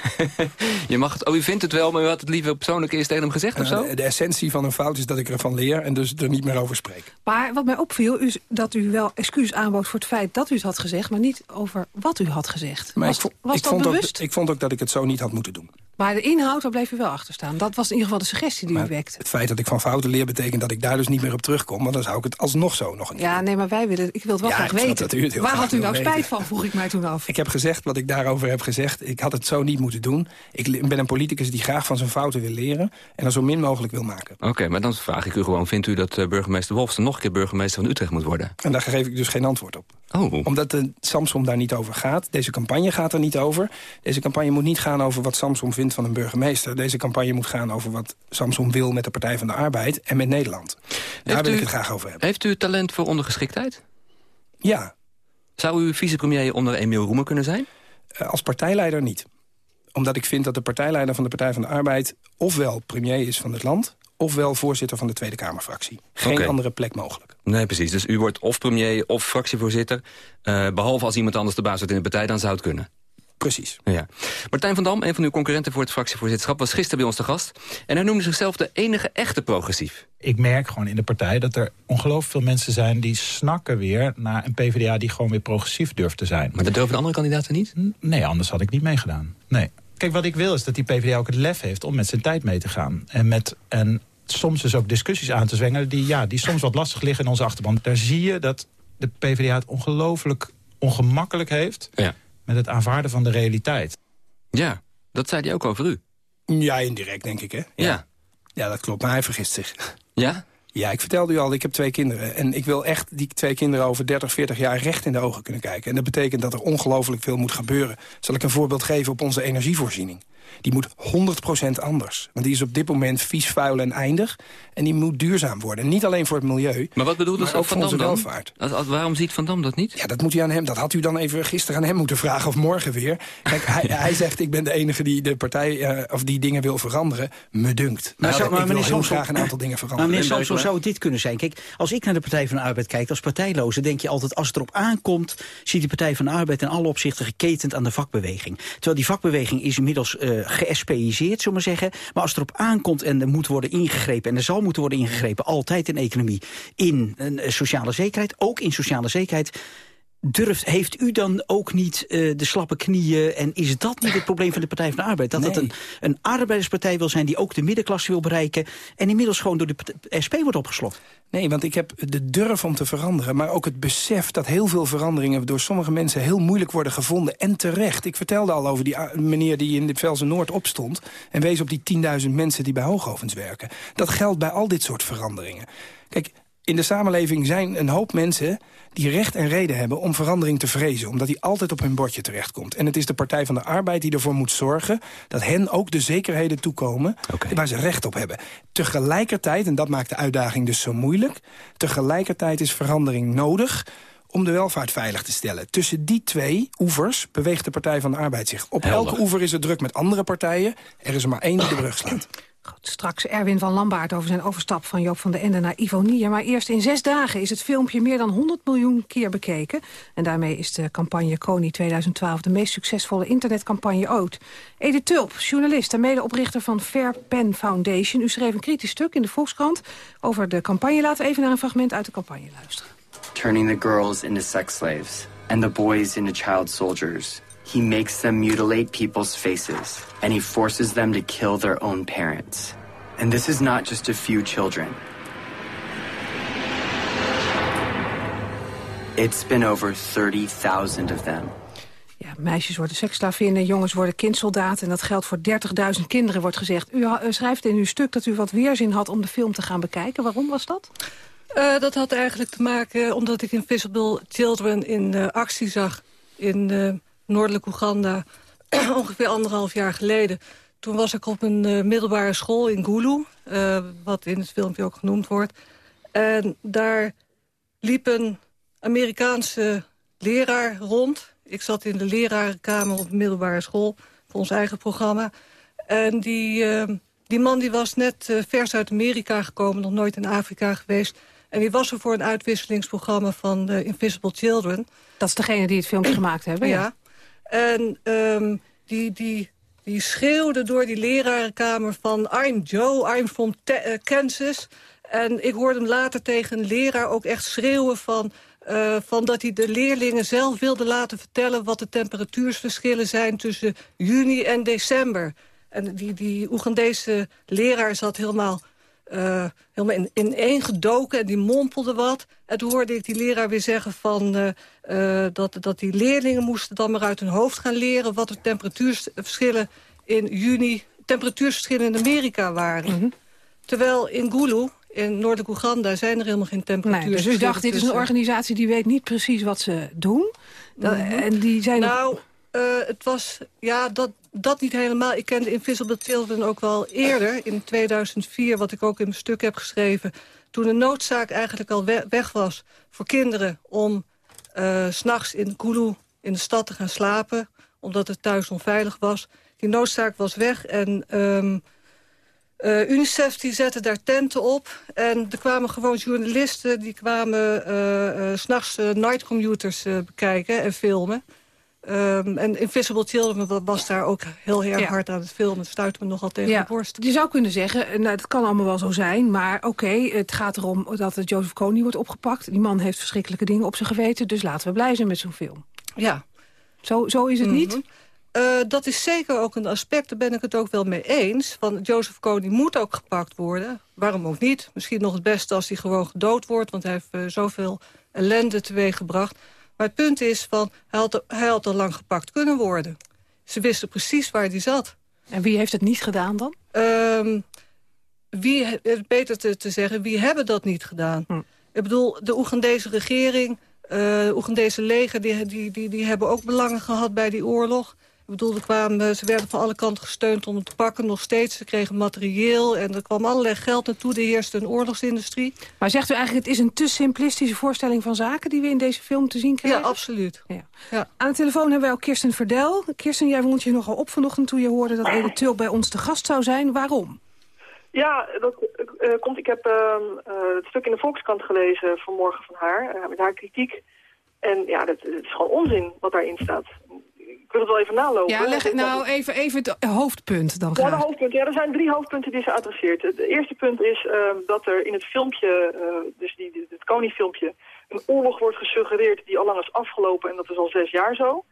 Je mag het, oh, u vindt het wel, maar u had het liever persoonlijk eerst tegen hem gezegd of zo? Nou, de, de essentie van een fout is dat ik ervan leer en dus er niet meer over spreek. Maar wat mij opviel is dat u wel excuus aanbood voor het feit dat u het had gezegd... maar niet over wat u had gezegd. Maar was ik, vo- was ik dat vond bewust? Ook, ik vond ook dat ik het zo niet had moeten doen. Maar de inhoud, daar bleef u wel achter staan. Dat was in ieder geval de suggestie die u wekte. Het feit dat ik van fouten leer betekent dat ik daar dus niet meer op terugkom. Want dan zou ik het alsnog zo nog een keer Ja, nee, maar wij willen... Ik wil het wel Ja, graag weten. dat u het heel Waar graag had u nou weten. spijt van, vroeg ik mij toen af. Ik heb gezegd wat ik daarover heb gezegd. Ik had het zo niet moeten doen. Ik ben een politicus die graag van zijn fouten wil leren... en er zo min mogelijk wil maken. Oké, maar dan vraag ik u gewoon, vindt u dat eh, burgemeester Wolfsen nog een keer burgemeester van Utrecht moet worden? En daar geef ik dus geen antwoord op. Oh. Omdat de Samsom daar niet over gaat. Deze campagne gaat er niet over. Deze campagne moet niet gaan over wat Samsom vindt van een burgemeester. Deze campagne moet gaan over wat Samsom wil met de Partij van de Arbeid... en met Nederland. Daar Heeft wil u- ik het graag over hebben. Heeft u talent voor ondergeschiktheid? Ja. Zou u vicepremier onder Emiel Roemer kunnen zijn? Eh, Als partijleider niet. Omdat ik vind dat de partijleider van de Partij van de Arbeid... ofwel premier is van het land... ofwel voorzitter van de Tweede Kamerfractie. Geen andere plek mogelijk. Nee, precies. Dus u wordt of premier of fractievoorzitter. eh, behalve als iemand anders de baas wordt in de partij, dan zou het kunnen. Precies. Ja. Martijn van Dam, een van uw concurrenten voor het fractievoorzitterschap... was gisteren bij ons te gast. En hij noemde zichzelf de enige echte progressief. ik merk gewoon in de partij dat er ongelooflijk veel mensen zijn... die snakken weer naar een PvdA die gewoon weer progressief durft te zijn. Maar dat durven de andere kandidaten niet? Nee, anders had ik niet meegedaan. Nee. Kijk, wat ik wil is dat die PvdA ook het lef heeft om met zijn tijd mee te gaan. En, met, en soms dus ook discussies aan te zwengelen... die, ja, die soms wat lastig liggen in onze achterban. Daar zie je dat de PvdA het ongelooflijk ongemakkelijk heeft... Ja. met het aanvaarden van de realiteit. Ja, dat zei hij ook over u. Ja, indirect denk ik, hè? Ja. Ja, dat klopt, maar hij vergist zich. Ja? Ja, ik vertelde u al, ik heb twee kinderen. En ik wil echt die twee kinderen over 30, 40 jaar recht in de ogen kunnen kijken. En dat betekent dat er ongelooflijk veel moet gebeuren. Zal ik een voorbeeld geven op onze energievoorziening? Die moet 100% anders. Want die is op dit moment vies, vuil en eindig. En die moet duurzaam worden. En niet alleen voor het milieu, Maar wat bedoelde maar ook Van voor onze dan? welvaart. Waarom ziet Van Dam dat niet? Ja, dat moet u aan hem. Dat had u dan even gisteren aan hem moeten vragen of morgen weer. Kijk, hij, hij zegt ik ben de enige die de partij eh, of die dingen wil veranderen. Me dunkt. Maar, Nou, zo, ik maar wil heel graag een aantal dingen Maar veranderen. meneer Samson, zou het dit kunnen zijn? Kijk, als ik naar de Partij van de Arbeid kijk, als partijloze... denk je altijd, als het erop aankomt... ziet de Partij van de Arbeid in alle opzichten geketend aan de vakbeweging. Terwijl die vakbeweging is inmiddels eh geëSPIseerd, zullen we maar zeggen. Maar als het erop aankomt en er moet worden ingegrepen... en er zal moeten worden ingegrepen, altijd in economie... in een eh, sociale zekerheid, ook in sociale zekerheid... Durft, heeft u dan ook niet eh, de slappe knieën... en is dat niet het probleem van de Partij van de Arbeid? Dat het een, een arbeiderspartij wil zijn die ook de middenklasse wil bereiken... en inmiddels gewoon door de SP wordt opgeslokt? Nee, want ik heb de durf om te veranderen... maar ook het besef dat heel veel veranderingen... door sommige mensen heel moeilijk worden gevonden. En terecht. Ik vertelde al over die a- meneer die in de Velsen Noord opstond... en wees op die 10.000 mensen die bij Hoogovens werken. Dat geldt bij al dit soort veranderingen. Kijk, in de samenleving zijn een hoop mensen die recht en reden hebben om verandering te vrezen. Omdat die altijd op hun bordje terechtkomt. En het is de Partij van de Arbeid die ervoor moet zorgen... dat hen ook de zekerheden toekomen waar ze recht op hebben. Tegelijkertijd, en dat maakt de uitdaging dus zo moeilijk... tegelijkertijd is verandering nodig om de welvaart veilig te stellen. Tussen die twee oevers beweegt de Partij van de Arbeid zich. Op elke oever is het druk met andere partijen. Er is er maar één die de brug slaat. Straks Erwin van Lambaard over zijn overstap van Joop van der Ende naar Ivonier. Maar eerst in zes dagen is het filmpje meer dan 100 miljoen keer bekeken. En daarmee is de campagne Kony 2012 de meest succesvolle internetcampagne ooit. Edith Tulp, journalist en medeoprichter van Fair Pen Foundation. U schreef een kritisch stuk in de Volkskrant over de campagne. Laten we even naar een fragment uit de campagne luisteren. Turning the girls into sex slaves and the boys into child soldiers. He makes them mutilate people's faces, and he forces them to kill their own parents. And this is not just a few children. It's been over 30,000 of them. Ja, meisjes worden seksslavinnen, jongens worden kindsoldaten... en dat geldt voor 30.000 kinderen, wordt gezegd. U schrijft in uw stuk dat u wat weerzin had om de film te gaan bekijken. Waarom was dat? Uh, dat had eigenlijk te maken omdat ik Invisible Children in uh, actie zag... in uh, noordelijk Oeganda, ongeveer anderhalf jaar geleden. Toen was ik op een uh, middelbare school in Gulu, uh, wat in het filmpje ook genoemd wordt. En daar liep een Amerikaanse leraar rond. Ik zat in de lerarenkamer op de middelbare school voor ons eigen programma. En die, uh, die man die was net vers uit Amerika gekomen, nog nooit in Afrika geweest. En die was er voor een uitwisselingsprogramma van Invisible Children. Dat is degene die het filmpje gemaakt hebben, ja. ja. En um, die, die, die schreeuwde door die lerarenkamer van... I'm Joe, I'm from uh, Kansas. En ik hoorde hem later tegen een leraar ook echt schreeuwen van... Uh, van dat hij de leerlingen zelf wilde laten vertellen... wat de temperatuursverschillen zijn tussen juni en december. En die, die Oegandese leraar zat helemaal uh, helemaal in, ineengedoken en die mompelde wat. En toen hoorde ik die leraar weer zeggen van, uh, uh, dat, dat die leerlingen moesten dan maar uit hun hoofd gaan leren... wat de temperatuurverschillen in juni, temperatuurverschillen in Amerika waren. Mm -hmm. Terwijl in Gulu, in Noordelijk Oeganda, zijn er helemaal geen temperatuurverschillen. Nee, dus u dacht, dit is een organisatie die weet niet precies wat ze doen. Dat, mm -hmm. En die zijn... Nou, het was, ja, dat, dat niet helemaal. Ik kende Invisible Children ook wel eerder, in 2004... wat ik ook in mijn stuk heb geschreven... toen de noodzaak eigenlijk al weg was voor kinderen... om uh, s'nachts in Kulu in de stad te gaan slapen... omdat het thuis onveilig was. Die noodzaak was weg en... Um, uh, UNICEF die zette daar tenten op. En er kwamen gewoon journalisten... die kwamen uh, uh, s'nachts nightcomputers bekijken en filmen... Um, en Invisible Children was daar ook heel erg ja. hard aan het filmen. Het stuitte me nogal tegen ja. de borst. Je zou kunnen zeggen, nou, het kan allemaal wel zo zijn... maar oké, okay, het gaat erom dat Joseph Kony wordt opgepakt. Die man heeft verschrikkelijke dingen op zijn geweten... dus laten we blij zijn met zo'n film. Ja. Zo, zo is het mm -hmm. niet? Uh, dat is zeker ook een aspect, daar ben ik het ook wel mee eens. Van Joseph Kony moet ook gepakt worden. Waarom ook niet? Misschien nog het beste als hij gewoon gedood wordt... want hij heeft uh, zoveel ellende teweeggebracht... Maar het punt is, van, hij, had, hij had al lang gepakt kunnen worden. Ze wisten precies waar hij zat. En wie heeft het niet gedaan dan? Um, wie, beter te, te, zeggen, wie hebben dat niet gedaan? Hm. Ik bedoel, de Oegandese regering, uh, de Oegandese leger... Die, die, die, die hebben ook belangen gehad bij die oorlog. Bedoel, er kwamen, ze werden van alle kanten gesteund om het te pakken, nog steeds. Ze kregen materieel en er kwam allerlei geld naartoe. Er heerste een oorlogsindustrie. Maar zegt u eigenlijk, het is een te simplistische voorstelling van zaken... die we in deze film te zien krijgen? Ja, absoluut. Ja. Ja. Aan de telefoon hebben wij ook Kirsten Verdel. Kirsten, jij wond je nogal op vanochtend toen je hoorde dat Edith Tulp bij ons te gast zou zijn. Waarom? Ja, dat uh, komt. Ik heb uh, het stuk in de Volkskrant gelezen vanmorgen van haar, uh, met haar kritiek. En ja, dat, het is gewoon onzin wat daarin staat wil het wel even nalopen. Ja, leg nou even, even het hoofdpunt dan graag. Ja, de hoofdpunt. Ja, er zijn drie hoofdpunten die ze adresseert. Het eerste punt is uh, dat er in het filmpje, uh, dus die, het Koning-filmpje... een oorlog wordt gesuggereerd die al lang is afgelopen en dat is al zes jaar zo.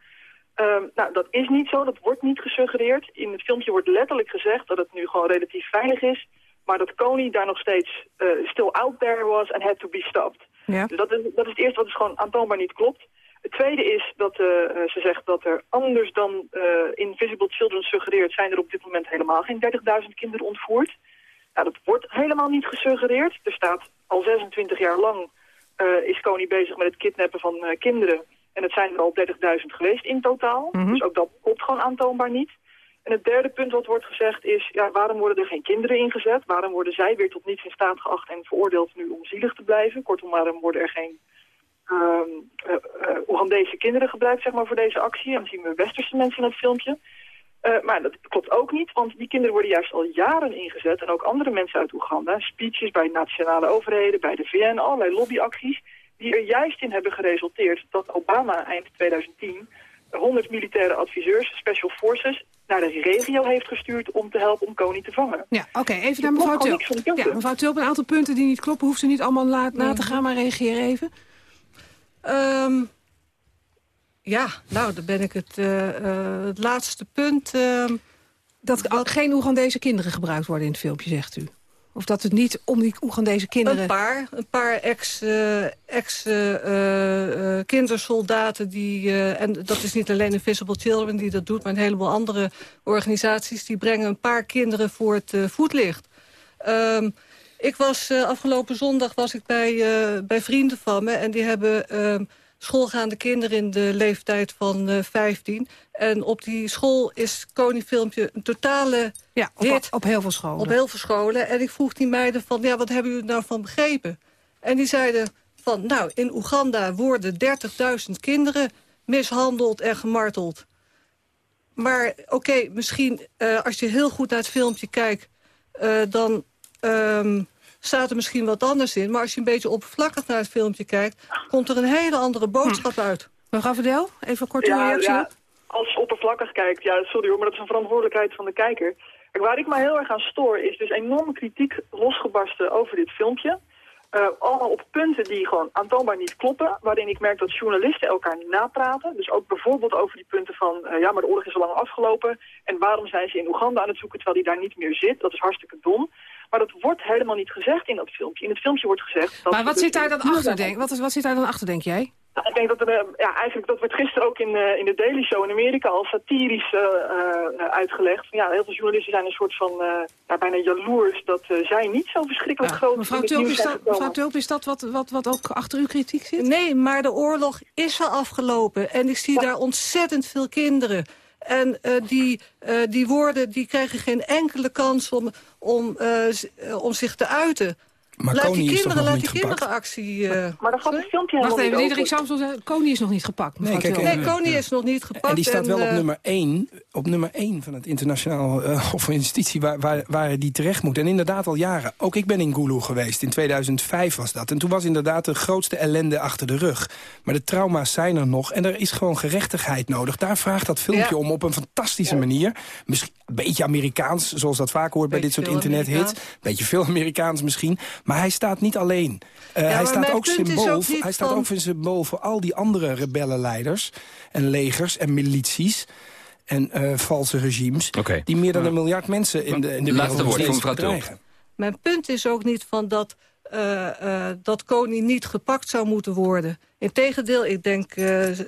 Uh, nou, dat is niet zo, dat wordt niet gesuggereerd. In het filmpje wordt letterlijk gezegd dat het nu gewoon relatief veilig is... maar dat Koning daar nog steeds uh, still out there was and had to be stopped. Ja. Dus dat is, dat is het eerste wat dus gewoon aantoonbaar niet klopt. Het tweede is dat uh, ze zegt dat er anders dan uh, Invisible Children suggereert... zijn er op dit moment helemaal geen 30.000 kinderen ontvoerd. Nou, dat wordt helemaal niet gesuggereerd. Er staat al 26 jaar lang uh, is Kony bezig met het kidnappen van kinderen. En het zijn er al 30.000 geweest in totaal. Mm -hmm. Dus ook dat klopt gewoon aantoonbaar niet. En het derde punt wat wordt gezegd is... Ja, waarom worden er geen kinderen ingezet? Waarom worden zij weer tot niets in staat geacht en veroordeeld nu om zielig te blijven? Kortom, waarom worden er geen eh, Oegandese kinderen gebruikt zeg maar, voor deze actie. En dan zien we westerse mensen in het filmpje. Eh, maar dat klopt ook niet, want die kinderen worden juist al jaren ingezet. En ook andere mensen uit Oeganda. Speeches bij nationale overheden, bij de VN, allerlei lobbyacties. Die er juist in hebben geresulteerd dat Obama eind 2010 100 militaire adviseurs, special forces, naar de regio heeft gestuurd om te helpen om Koning te vangen. Ja, oké, even naar mevrouw Tulp. Ja, mevrouw Tulp, een aantal punten die niet kloppen, hoeft ze niet allemaal na, na te gaan, maar reageer even. Ehm, ja, nou, dan ben ik het, uh, uh, het laatste punt... Uh, dat geen Oegandese kinderen gebruikt worden in het filmpje, zegt u? Of dat het niet om die Oegandese kinderen... Een paar, een paar ex-kindersoldaten ex, die... en dat is niet alleen Invisible Children die dat doet... maar een heleboel andere organisaties... die brengen een paar kinderen voor het voetlicht. Um, ik was afgelopen zondag was ik bij, bij vrienden van me... en die hebben um, schoolgaande kinderen in de leeftijd van uh, 15. En op die school is Koningfilmpje een totale ja, op, hit. Op heel veel scholen. Op heel veel scholen. En ik vroeg die meiden van, ja, wat hebben jullie nou van begrepen? En die zeiden van, nou, in Oeganda worden 30.000 kinderen mishandeld en gemarteld. Maar oké, misschien als je heel goed naar het filmpje kijkt... Dan um, staat er misschien wat anders in. Maar als je een beetje oppervlakkig naar het filmpje kijkt... komt er een hele andere boodschap hm. uit. Mevrouw Verdel, even kort uw ja, reactie. Ja, als je oppervlakkig kijkt, ja, sorry hoor, maar dat is een verantwoordelijkheid van de kijker. Kijk, waar ik me heel erg aan stoor is dus enorme kritiek losgebarsten over dit filmpje. Uh, allemaal op punten die gewoon aantoonbaar niet kloppen. Waarin ik merk dat journalisten elkaar napraten. Dus ook bijvoorbeeld over die punten van... Uh, ja, maar de oorlog is al lang afgelopen. En waarom zijn ze in Oeganda aan het zoeken terwijl die daar niet meer zit? Dat is hartstikke dom. Maar dat wordt helemaal niet gezegd in dat filmpje. In het filmpje wordt gezegd... Dat maar wat zit daar dan achter, denk, wat, is, wat zit daar dan achter, denk jij? Nou, ik denk dat er, uh, ja, eigenlijk, dat werd gisteren ook in, uh, in de Daily Show in Amerika al satirisch uh, uitgelegd. Ja, heel veel journalisten zijn een soort van, ja, bijna jaloers dat zij niet zo verschrikkelijk groot mevrouw Tulp, is dat, mevrouw Tulp, is dat wat, wat, wat ook achter uw kritiek zit? Nee, maar de oorlog is al afgelopen en ik zie daar ontzettend veel kinderen. En uh, die, uh, die woorden die krijgen geen enkele kans om, om, uh, om zich te uiten. Maar laat Koning die is kinderen, laat nog die niet kinderactie... Uh... Maar dan gaat het filmpje helemaal Wacht even, Diederik Samson zei, Koning is nog niet gepakt. Nee, kijk, nee, uh, Koning is nog niet gepakt. En die staat en, wel op uh, nummer 1, op nummer 1 van het internationaal uh, Hof van Justitie... Waar, waar, waar die terecht moet. En inderdaad al jaren. Ook ik ben in Gulu geweest. In 2005 was dat. En toen was inderdaad de grootste ellende achter de rug. Maar de trauma's zijn er nog. En er is gewoon gerechtigheid nodig. Daar vraagt dat filmpje ja. om op een fantastische ja. manier. Misschien een beetje Amerikaans, zoals dat vaak hoort bij dit soort internethits. Beetje veel Amerikaans misschien. Maar hij staat niet alleen. Uh, ja, hij staat ook symbool. Ook hij staat van... ook een symbool voor al die andere rebellenleiders en legers en milities en uh, valse regimes... Okay. die meer dan een miljard mensen in de, in de Laatste woord van mevrouw bedreigen. Mijn punt is ook niet van dat, uh, uh, dat koning niet gepakt zou moeten worden. Integendeel, ik denk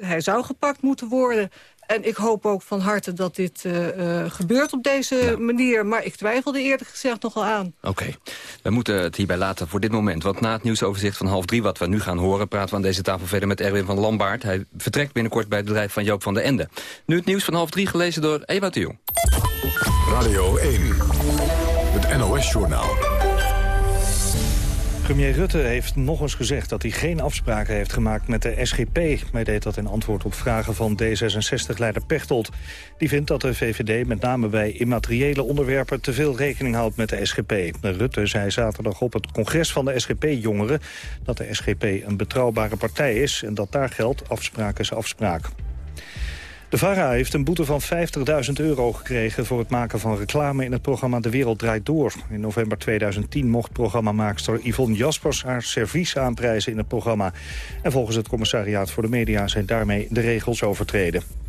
hij zou gepakt moeten worden. En ik hoop ook van harte dat dit uh, uh, gebeurt op deze ja. manier. Maar ik twijfelde eerlijk gezegd nogal aan. Oké, okay. we moeten het hierbij laten voor dit moment. Want na het nieuwsoverzicht van half drie, wat we nu gaan horen... praten we aan deze tafel verder met Erwin van Lambaard. Hij vertrekt binnenkort bij het bedrijf van Joop van der Ende. Nu het nieuws van half drie, gelezen door Ewout de Jong. Radio 1, het NOS-journaal. Premier Rutte heeft nog eens gezegd dat hij geen afspraken heeft gemaakt met de SGP. Hij deed dat in antwoord op vragen van D66-leider Pechtold. Die vindt dat de VVD met name bij immateriële onderwerpen te veel rekening houdt met de SGP. Rutte zei zaterdag op het congres van de SGP-jongeren dat de SGP een betrouwbare partij is en dat daar geldt afspraak is afspraak. De VARA heeft een boete van 50.000 euro gekregen... voor het maken van reclame in het programma De Wereld Draait Door. In november 2010 mocht programmamaakster Yvonne Jaspers... haar servies aanprijzen in het programma. En volgens het commissariaat voor de media... zijn daarmee de regels overtreden.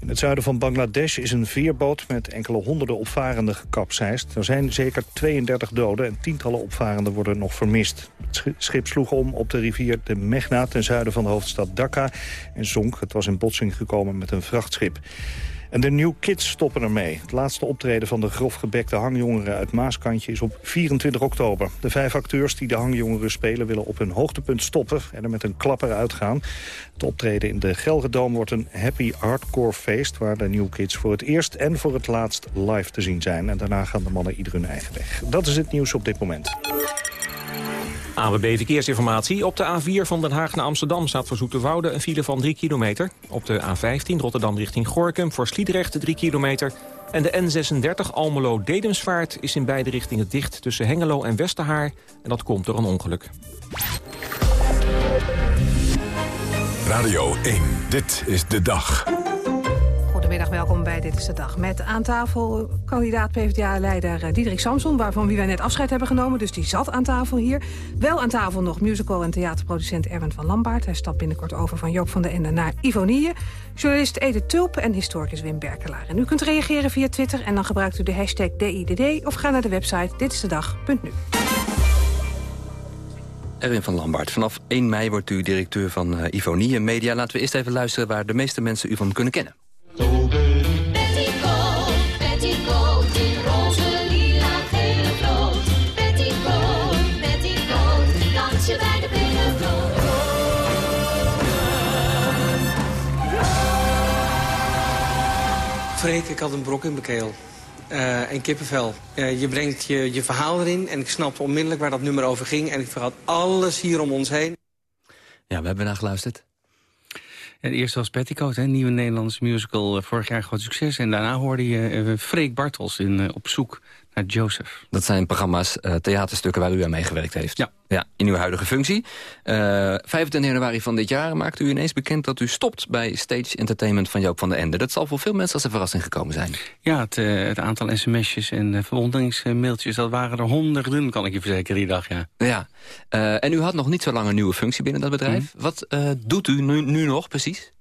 In het zuiden van Bangladesh is een veerboot met enkele honderden opvarenden gekapseist. Er zijn zeker 32 doden en tientallen opvarenden worden nog vermist. Het schip sloeg om op de rivier de Meghna ten zuiden van de hoofdstad Dhaka en zonk. Het was in botsing gekomen met een vrachtschip. En de New Kids stoppen ermee. Het laatste optreden van de grofgebekte hangjongeren uit Maaskantje is op 24 oktober. De vijf acteurs die de hangjongeren spelen willen op hun hoogtepunt stoppen en er met een klapper uitgaan. Het optreden in de Gelredome wordt een happy hardcore feest... waar de New Kids voor het eerst en voor het laatst live te zien zijn. En daarna gaan de mannen ieder hun eigen weg. Dat is het nieuws op dit moment. AWB Verkeersinformatie. Op de A4 van Den Haag naar Amsterdam staat voor Zoeterwoude een file van 3 kilometer. Op de A15 Rotterdam richting Gorkum voor Sliedrecht 3 kilometer. En de N36 Almelo-Dedemsvaart is in beide richtingen dicht tussen Hengelo en Westerhaar. En dat komt door een ongeluk. Radio 1, dit is de dag. Goedemiddag, welkom bij Dit is de Dag. Met aan tafel kandidaat PvdA-leider eh, Diederik Samson... waarvan wie wij net afscheid hebben genomen, dus die zat aan tafel hier. Wel aan tafel nog musical- en theaterproducent Erwin van Lambaard. Hij stapt binnenkort over van Joop van den Ende naar Ivonie. Journalist Edith Tulp en historicus Wim Berkelaar. En u kunt reageren via Twitter en dan gebruikt u de hashtag DIDD... of ga naar de website ditistedag.nu. Erwin van Lambaard, vanaf 1 mei wordt u directeur van Ivonie Media. Laten we eerst even luisteren waar de meeste mensen u van kunnen kennen. Freek, ik had een brok in mijn keel. Uh, en kippenvel. Uh, je brengt je, je verhaal erin en ik snapte onmiddellijk waar dat nummer over ging. En ik vergat alles hier om ons heen. Ja, we hebben naar geluisterd. En eerst was Petticoat, een nieuwe Nederlandse musical. Uh, vorig jaar groot succes. En daarna hoorde je Freek Bartels in Op zoek naar Joseph. Dat zijn programma's, theaterstukken waar u aan meegewerkt heeft. Ja. Ja, in uw huidige functie. 25 maart van dit jaar maakt u ineens bekend dat u stopt bij Stage Entertainment van Joop van den Ende. Dat zal voor veel mensen als een verrassing gekomen zijn. Ja, het, uh, het aantal sms'jes en uh, verwonderingsmailtjes, dat waren er honderden, kan ik je verzekeren, die dag, ja. Ja, uh, en u had nog niet zo lang een nieuwe functie binnen dat bedrijf. Mm. Wat doet u nu, nu nog precies?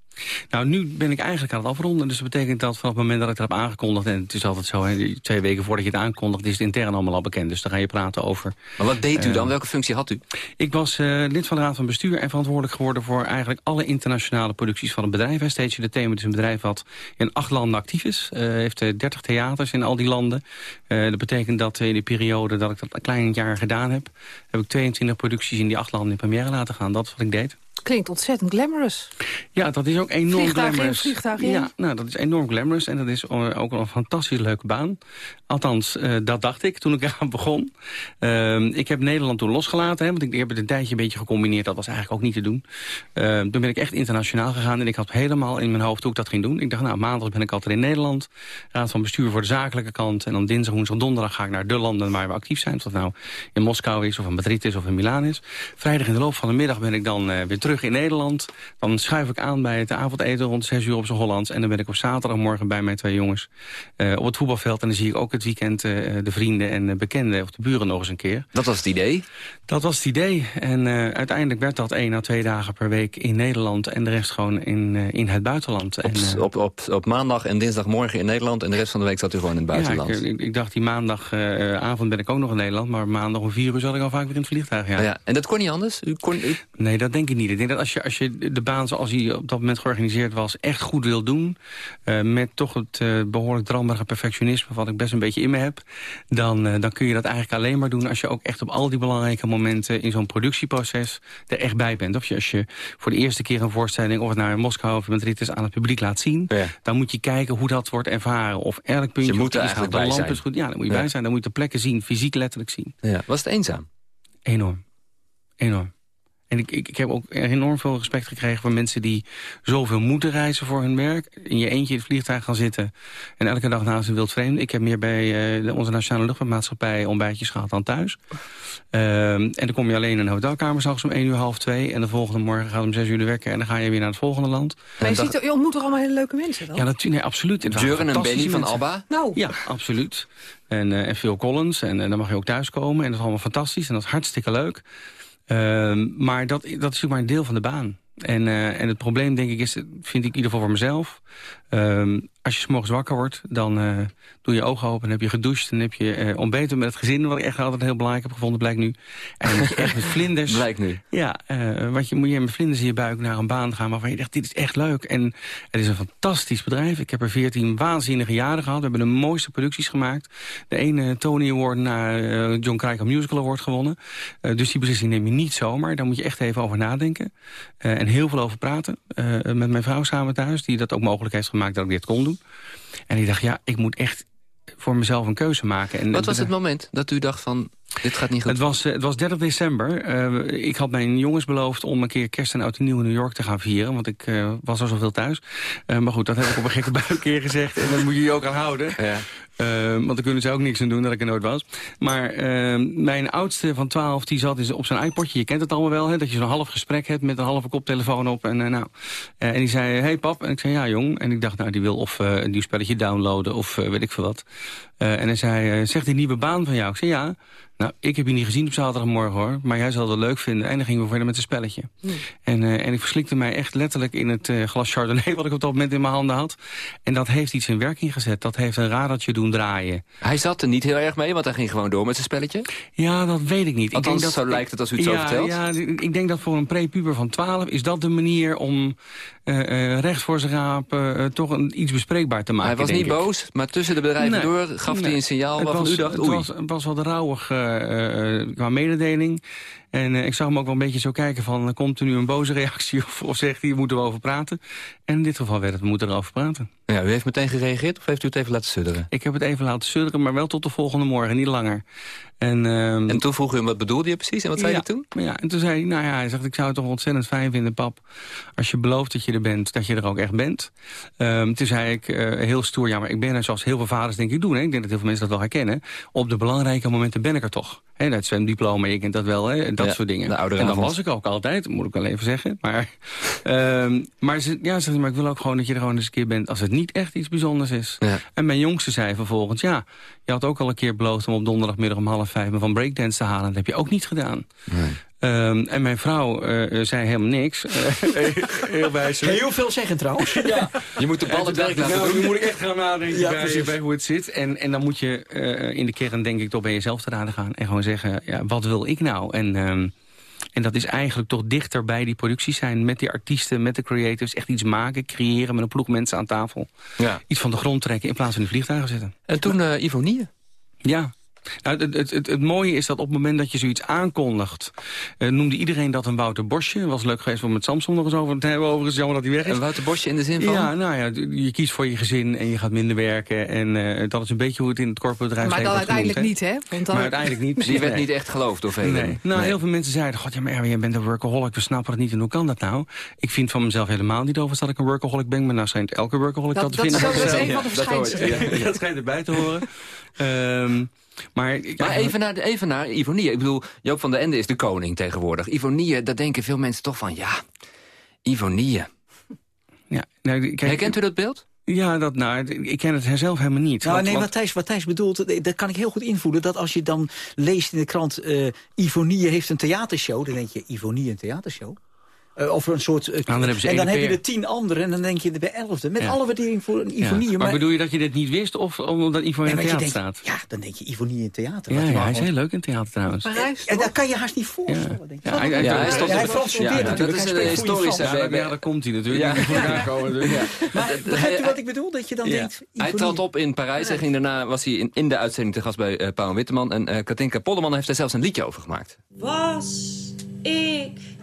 Nou, nu ben ik eigenlijk aan het afronden. Dus dat betekent dat vanaf het moment dat ik het heb aangekondigd... en het is altijd zo, hè, twee weken voordat je het aankondigt... is het intern allemaal al bekend. Dus dan ga je praten over... Maar wat deed u dan? Welke functie had u? Ik was uh, lid van de Raad van Bestuur en verantwoordelijk geworden... voor eigenlijk alle internationale producties van het bedrijf. Stage Entertainment is een bedrijf wat in acht landen actief is. Uh, heeft uh, 30 theaters in al die landen. dat betekent dat in de periode dat ik dat een klein jaar gedaan heb... heb ik 22 producties in die acht landen in première laten gaan. Dat is wat ik deed. Klinkt ontzettend glamorous. Ja, dat is ook enorm vliegtuig glamorous. In, vliegtuig in. Ja, nou, dat is enorm glamorous en dat is ook een fantastisch leuke baan. Althans, uh, dat dacht ik toen ik eraan begon. Uh, ik heb Nederland toen losgelaten, hè, want ik heb het een tijdje een beetje gecombineerd. Dat was eigenlijk ook niet te doen. Uh, toen ben ik echt internationaal gegaan en ik had helemaal in mijn hoofd hoe ik dat ging doen. Ik dacht, nou, maandag ben ik altijd in Nederland. Raad van bestuur voor de zakelijke kant. En dan dinsdag, woensdag, donderdag ga ik naar de landen waar we actief zijn. Of dat nou in Moskou is, of in Madrid is, of in Milaan is. Vrijdag in de loop van de middag ben ik dan uh, weer terug in Nederland. Dan schuif ik aan bij het avondeten rond 6 uur op z'n Hollands. En dan ben ik op zaterdagmorgen bij mijn twee jongens uh, op het voetbalveld. En dan zie ik ook het weekend uh, de vrienden en de bekenden of de buren nog eens een keer. Dat was het idee? Dat was het idee. En uh, uiteindelijk werd dat één à twee dagen per week in Nederland. En de rest gewoon in, in het buitenland. Op, en, op, op, op maandag en dinsdagmorgen in Nederland. En de rest van de week zat u gewoon in het buitenland. Ja, ik, ik, ik dacht die maandagavond ben ik ook nog in Nederland. Maar maandag om vier uur zat ik al vaak weer in het vliegtuig. Ja. Ja, en dat kon niet anders? U kon, u... Nee, dat denk ik niet. Ik denk dat als je, als je de baan zoals hij op dat moment georganiseerd was... echt goed wil doen, uh, met toch het uh, behoorlijk drammerige perfectionisme... wat ik best een beetje in me heb... Dan, uh, dan kun je dat eigenlijk alleen maar doen... als je ook echt op al die belangrijke momenten... in zo'n productieproces er echt bij bent. Of je, als je voor de eerste keer een voorstelling... of het naar Moskou of Madrid is aan het publiek laat zien... Ja. dan moet je kijken hoe dat wordt ervaren. Of elk puntje... je moet er eigenlijk bij zijn. Is goed. Ja, dan moet je ja. bij zijn. Dan moet je de plekken zien, fysiek letterlijk zien. Ja. Was het eenzaam? Enorm. Enorm. En ik, ik, ik heb ook enorm veel respect gekregen van mensen die zoveel moeten reizen voor hun werk. In je eentje in het vliegtuig gaan zitten. En elke dag naast een wild vreemde. Ik heb meer bij uh, de, onze nationale luchtvaartmaatschappij ontbijtjes gehad dan thuis. Uh, en dan kom je alleen in een hotelkamer s'nachts om 1 uur, half 2. En de volgende morgen gaat om 6 uur de wekker. En dan ga je weer naar het volgende land. Maar je, ziet, je ontmoet toch allemaal hele leuke mensen dan? Ja, natuurlijk, nee, absoluut. Jurgen en Benny van Alba? Nou. Ja, absoluut. En, uh, en Phil Collins. En, en dan mag je ook thuiskomen. En dat is allemaal fantastisch. En dat is hartstikke leuk. Uh, maar dat, dat is natuurlijk maar een deel van de baan. En, uh, en het probleem, denk ik, is, vind ik in ieder geval voor mezelf... Uh, als je 's morgens wakker wordt, dan uh, doe je ogen open... en heb je gedoucht en heb je uh, ontbeten met het gezin... wat ik echt altijd heel belangrijk heb gevonden, blijkt nu. En dan moet je echt met vlinders... blijkt nu. Ja, uh, wat je, moet je met vlinders in je buik naar een baan gaan... waarvan je denkt, dit is echt leuk. En het is een fantastisch bedrijf. Ik heb er veertien waanzinnige jaren gehad. We hebben de mooiste producties gemaakt. De ene Tony Award naar John Krijkamp Musical Award gewonnen. dus die beslissing neem je niet zomaar. Daar moet je echt even over nadenken. en heel veel over praten. met mijn vrouw samen thuis, die dat ook mogelijk heeft gemaakt dat ik dit kon doen. En ik dacht, ja, ik moet echt voor mezelf een keuze maken. En Wat was het moment dat u dacht van, dit gaat niet goed? Het was, eh, het was 30 december. Uh, ik had mijn jongens beloofd om een keer kerst en oud en nieuw in New York te gaan vieren. Want ik uh, was al zoveel thuis. maar goed, dat heb ik op een gekke buik een keer gezegd. En dat moet je je ook aan houden. Ja. Uh, want dan kunnen ze ook niks aan doen dat ik er nooit was. Maar uh, mijn oudste van 12 die zat op zijn iPodje. Je kent het allemaal wel, hè, dat je zo'n half gesprek hebt met een halve koptelefoon op. En, uh, nou, en die zei, hey pap. En ik zei, ja jong. En ik dacht, nou die wil of een nieuw spelletje downloaden of weet ik veel wat. en hij zei, zegt die nieuwe baan van jou? Ik zei, ja. Nou, ik heb je niet gezien op zaterdagmorgen hoor. Maar jij zal het leuk vinden. En dan gingen we verder met een spelletje. Hmm. En, uh, en ik verslikte mij echt letterlijk in het uh, glas Chardonnay... wat ik op dat moment in mijn handen had. En dat heeft iets in werking gezet. Dat heeft een radertje doen draaien. Hij zat er niet heel erg mee, want hij ging gewoon door met zijn spelletje? Ja, dat weet ik niet. Althans, ik denk dat, zo lijkt het als u het ja, zo vertelt. Ja, ik denk dat voor een prepuber van 12 is dat de manier om uh, recht voor zijn raap toch een, iets bespreekbaar te maken. Hij was niet ik. boos, maar tussen de bedrijven nee, door gaf nee. hij een signaal het waarvan was, u dacht, het oei. was, het was wel de rouwig qua mededeling. En uh, ik zag hem ook wel een beetje zo kijken van... komt er nu een boze reactie of, of zegt hij, moeten we over praten? En in dit geval werd het, we moeten erover praten. Ja, u heeft meteen gereageerd of heeft u het even laten sudderen? Ik heb het even laten sudderen, maar wel tot de volgende morgen, niet langer. En, uh, en toen vroeg u hem, wat bedoelde je precies? En wat zei ja, je toen? Ja, en toen zei hij, nou ja, hij zegt, ik zou het toch ontzettend fijn vinden, pap... als je belooft dat je er bent, dat je er ook echt bent. Um, toen zei ik uh, heel stoer, ja, maar ik ben er zoals heel veel vaders denk ik doen. Hè? Ik denk dat heel veel mensen dat wel herkennen. Op de belangrijke momenten ben ik er toch. Hè, het zwemdiploma, je kent dat wel, hè? dat ja, soort dingen. De en dat was ik ook altijd, moet ik wel even zeggen. Maar, um, maar, ze, ja, ze, maar ik wil ook gewoon dat je er gewoon eens een keer bent... als het niet echt iets bijzonders is. Ja. En mijn jongste zei vervolgens, ja, je had ook al een keer beloofd... om op donderdagmiddag om half vijf me van breakdance te halen. Dat heb je ook niet gedaan. Nee. Um, en mijn vrouw uh, zei helemaal niks. Heel wijzelijk. Heel veel zeggen trouwens. ja. Je moet de bal het werk laten nou, doen. Nu moet ik echt gaan nadenken Ja, bij, bij hoe het zit. En, en dan moet je uh, in de kern denk ik toch bij jezelf te raden gaan. En gewoon zeggen, ja, wat wil ik nou? En, um, en dat is eigenlijk toch dichter bij die producties zijn. Met die artiesten, met de creatives. Echt iets maken, creëren met een ploeg mensen aan tafel. Ja. Iets van de grond trekken in plaats van in de vliegtuigen zitten. En toen uh, Ivonie? Ja, nou, het, het, het, het, mooie is dat op het moment dat je zoiets aankondigt... Uh, noemde iedereen dat een Wouter Bosje. was leuk geweest om met Samson nog eens over te hebben. Overigens jammer dat hij weg is. Een Wouter Bosje in de zin van? Ja, nou ja, je kiest voor je gezin en je gaat minder werken. En uh, dat is een beetje hoe het in het corporate bedrijf Maar dan uiteindelijk genoemd, niet, hè? Want dan... Maar uiteindelijk niet. Die werd niet echt geloofd door velen. Nee. Nou, nee. heel veel mensen zeiden... God, ja, maar Erwin, jij bent een workaholic, we snappen het niet. En hoe kan dat nou? Ik vind van mezelf helemaal niet over dat ik een workaholic ben. Maar nou schijnt elke workaholic dat, dat te vinden. Dat is een van de verschijnselen. Ja, dat schijnt erbij te horen. Um, maar, maar even, naar, even naar Ivonie. Ik bedoel, Joop van der Ende is de koning tegenwoordig. Ivonie, daar denken veel mensen toch van, ja, Ivonie. Ja, nou, kijk, Herkent u dat beeld? Ja, dat, nou, ik ken het zelf helemaal niet. Nou, want, nee, wat Thijs, wat Thijs bedoelt, dat kan ik heel goed invoelen. Dat als je dan leest in de krant, uh, Ivonie heeft een theatershow. Dan denk je, Ivonie een theatershow? Uh, of een soort. Uh, nou, dan en dan heb je er tien anderen en dan denk je bij elfde. Met ja. alle waardering voor een Ivonie. Ja. Maar, maar bedoel je dat je dit niet wist of omdat Ivonie in theater denkt, staat? Ja, dan denk je Ivonie in theater. Ja, ja hij is heel leuk in theater trouwens. Parijs, en dat kan je haast niet voorstellen. Denk ja, hij, hij, ja, dat is een historische... Ja, ja, daar komt hij natuurlijk. Dus. begrijpt u wat ik bedoel? Dat je dan denkt... Hij trad op in Parijs en ging daarna was hij in, de uitzending te gast bij uh, Paul Witteman. En Katinka Polderman heeft daar zelfs een liedje over gemaakt. Was ik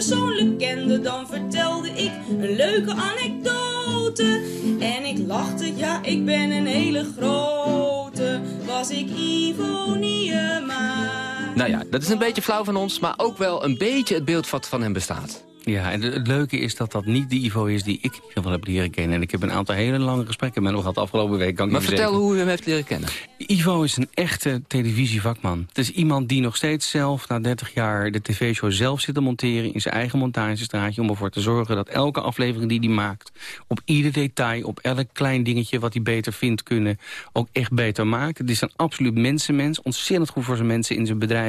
Hoogstpersoonlijk kende. Dan vertelde ik een leuke anekdote. En ik lachte, ja ik ben een hele grote. Was ik Ivonie maar. Nou ja, dat is een beetje flauw van ons, maar ook wel een beetje het beeld wat van hem bestaat. Ja, en het leuke is dat dat niet de Ivo is die ik in ieder geval heb leren kennen. En ik heb een aantal hele lange gesprekken met hem gehad afgelopen week. Kan ik maar vertel zeggen. hoe u hem heeft leren kennen. Ivo is een echte televisievakman. Het is iemand die nog steeds zelf na 30 jaar de tv-show zelf zit te monteren... in zijn eigen montagestraatje om ervoor te zorgen dat elke aflevering die hij maakt... op ieder detail, op elk klein dingetje wat hij beter vindt kunnen... ook echt beter maakt. Het is een absoluut mensenmens. Ontzettend goed voor zijn mensen in zijn bedrijf.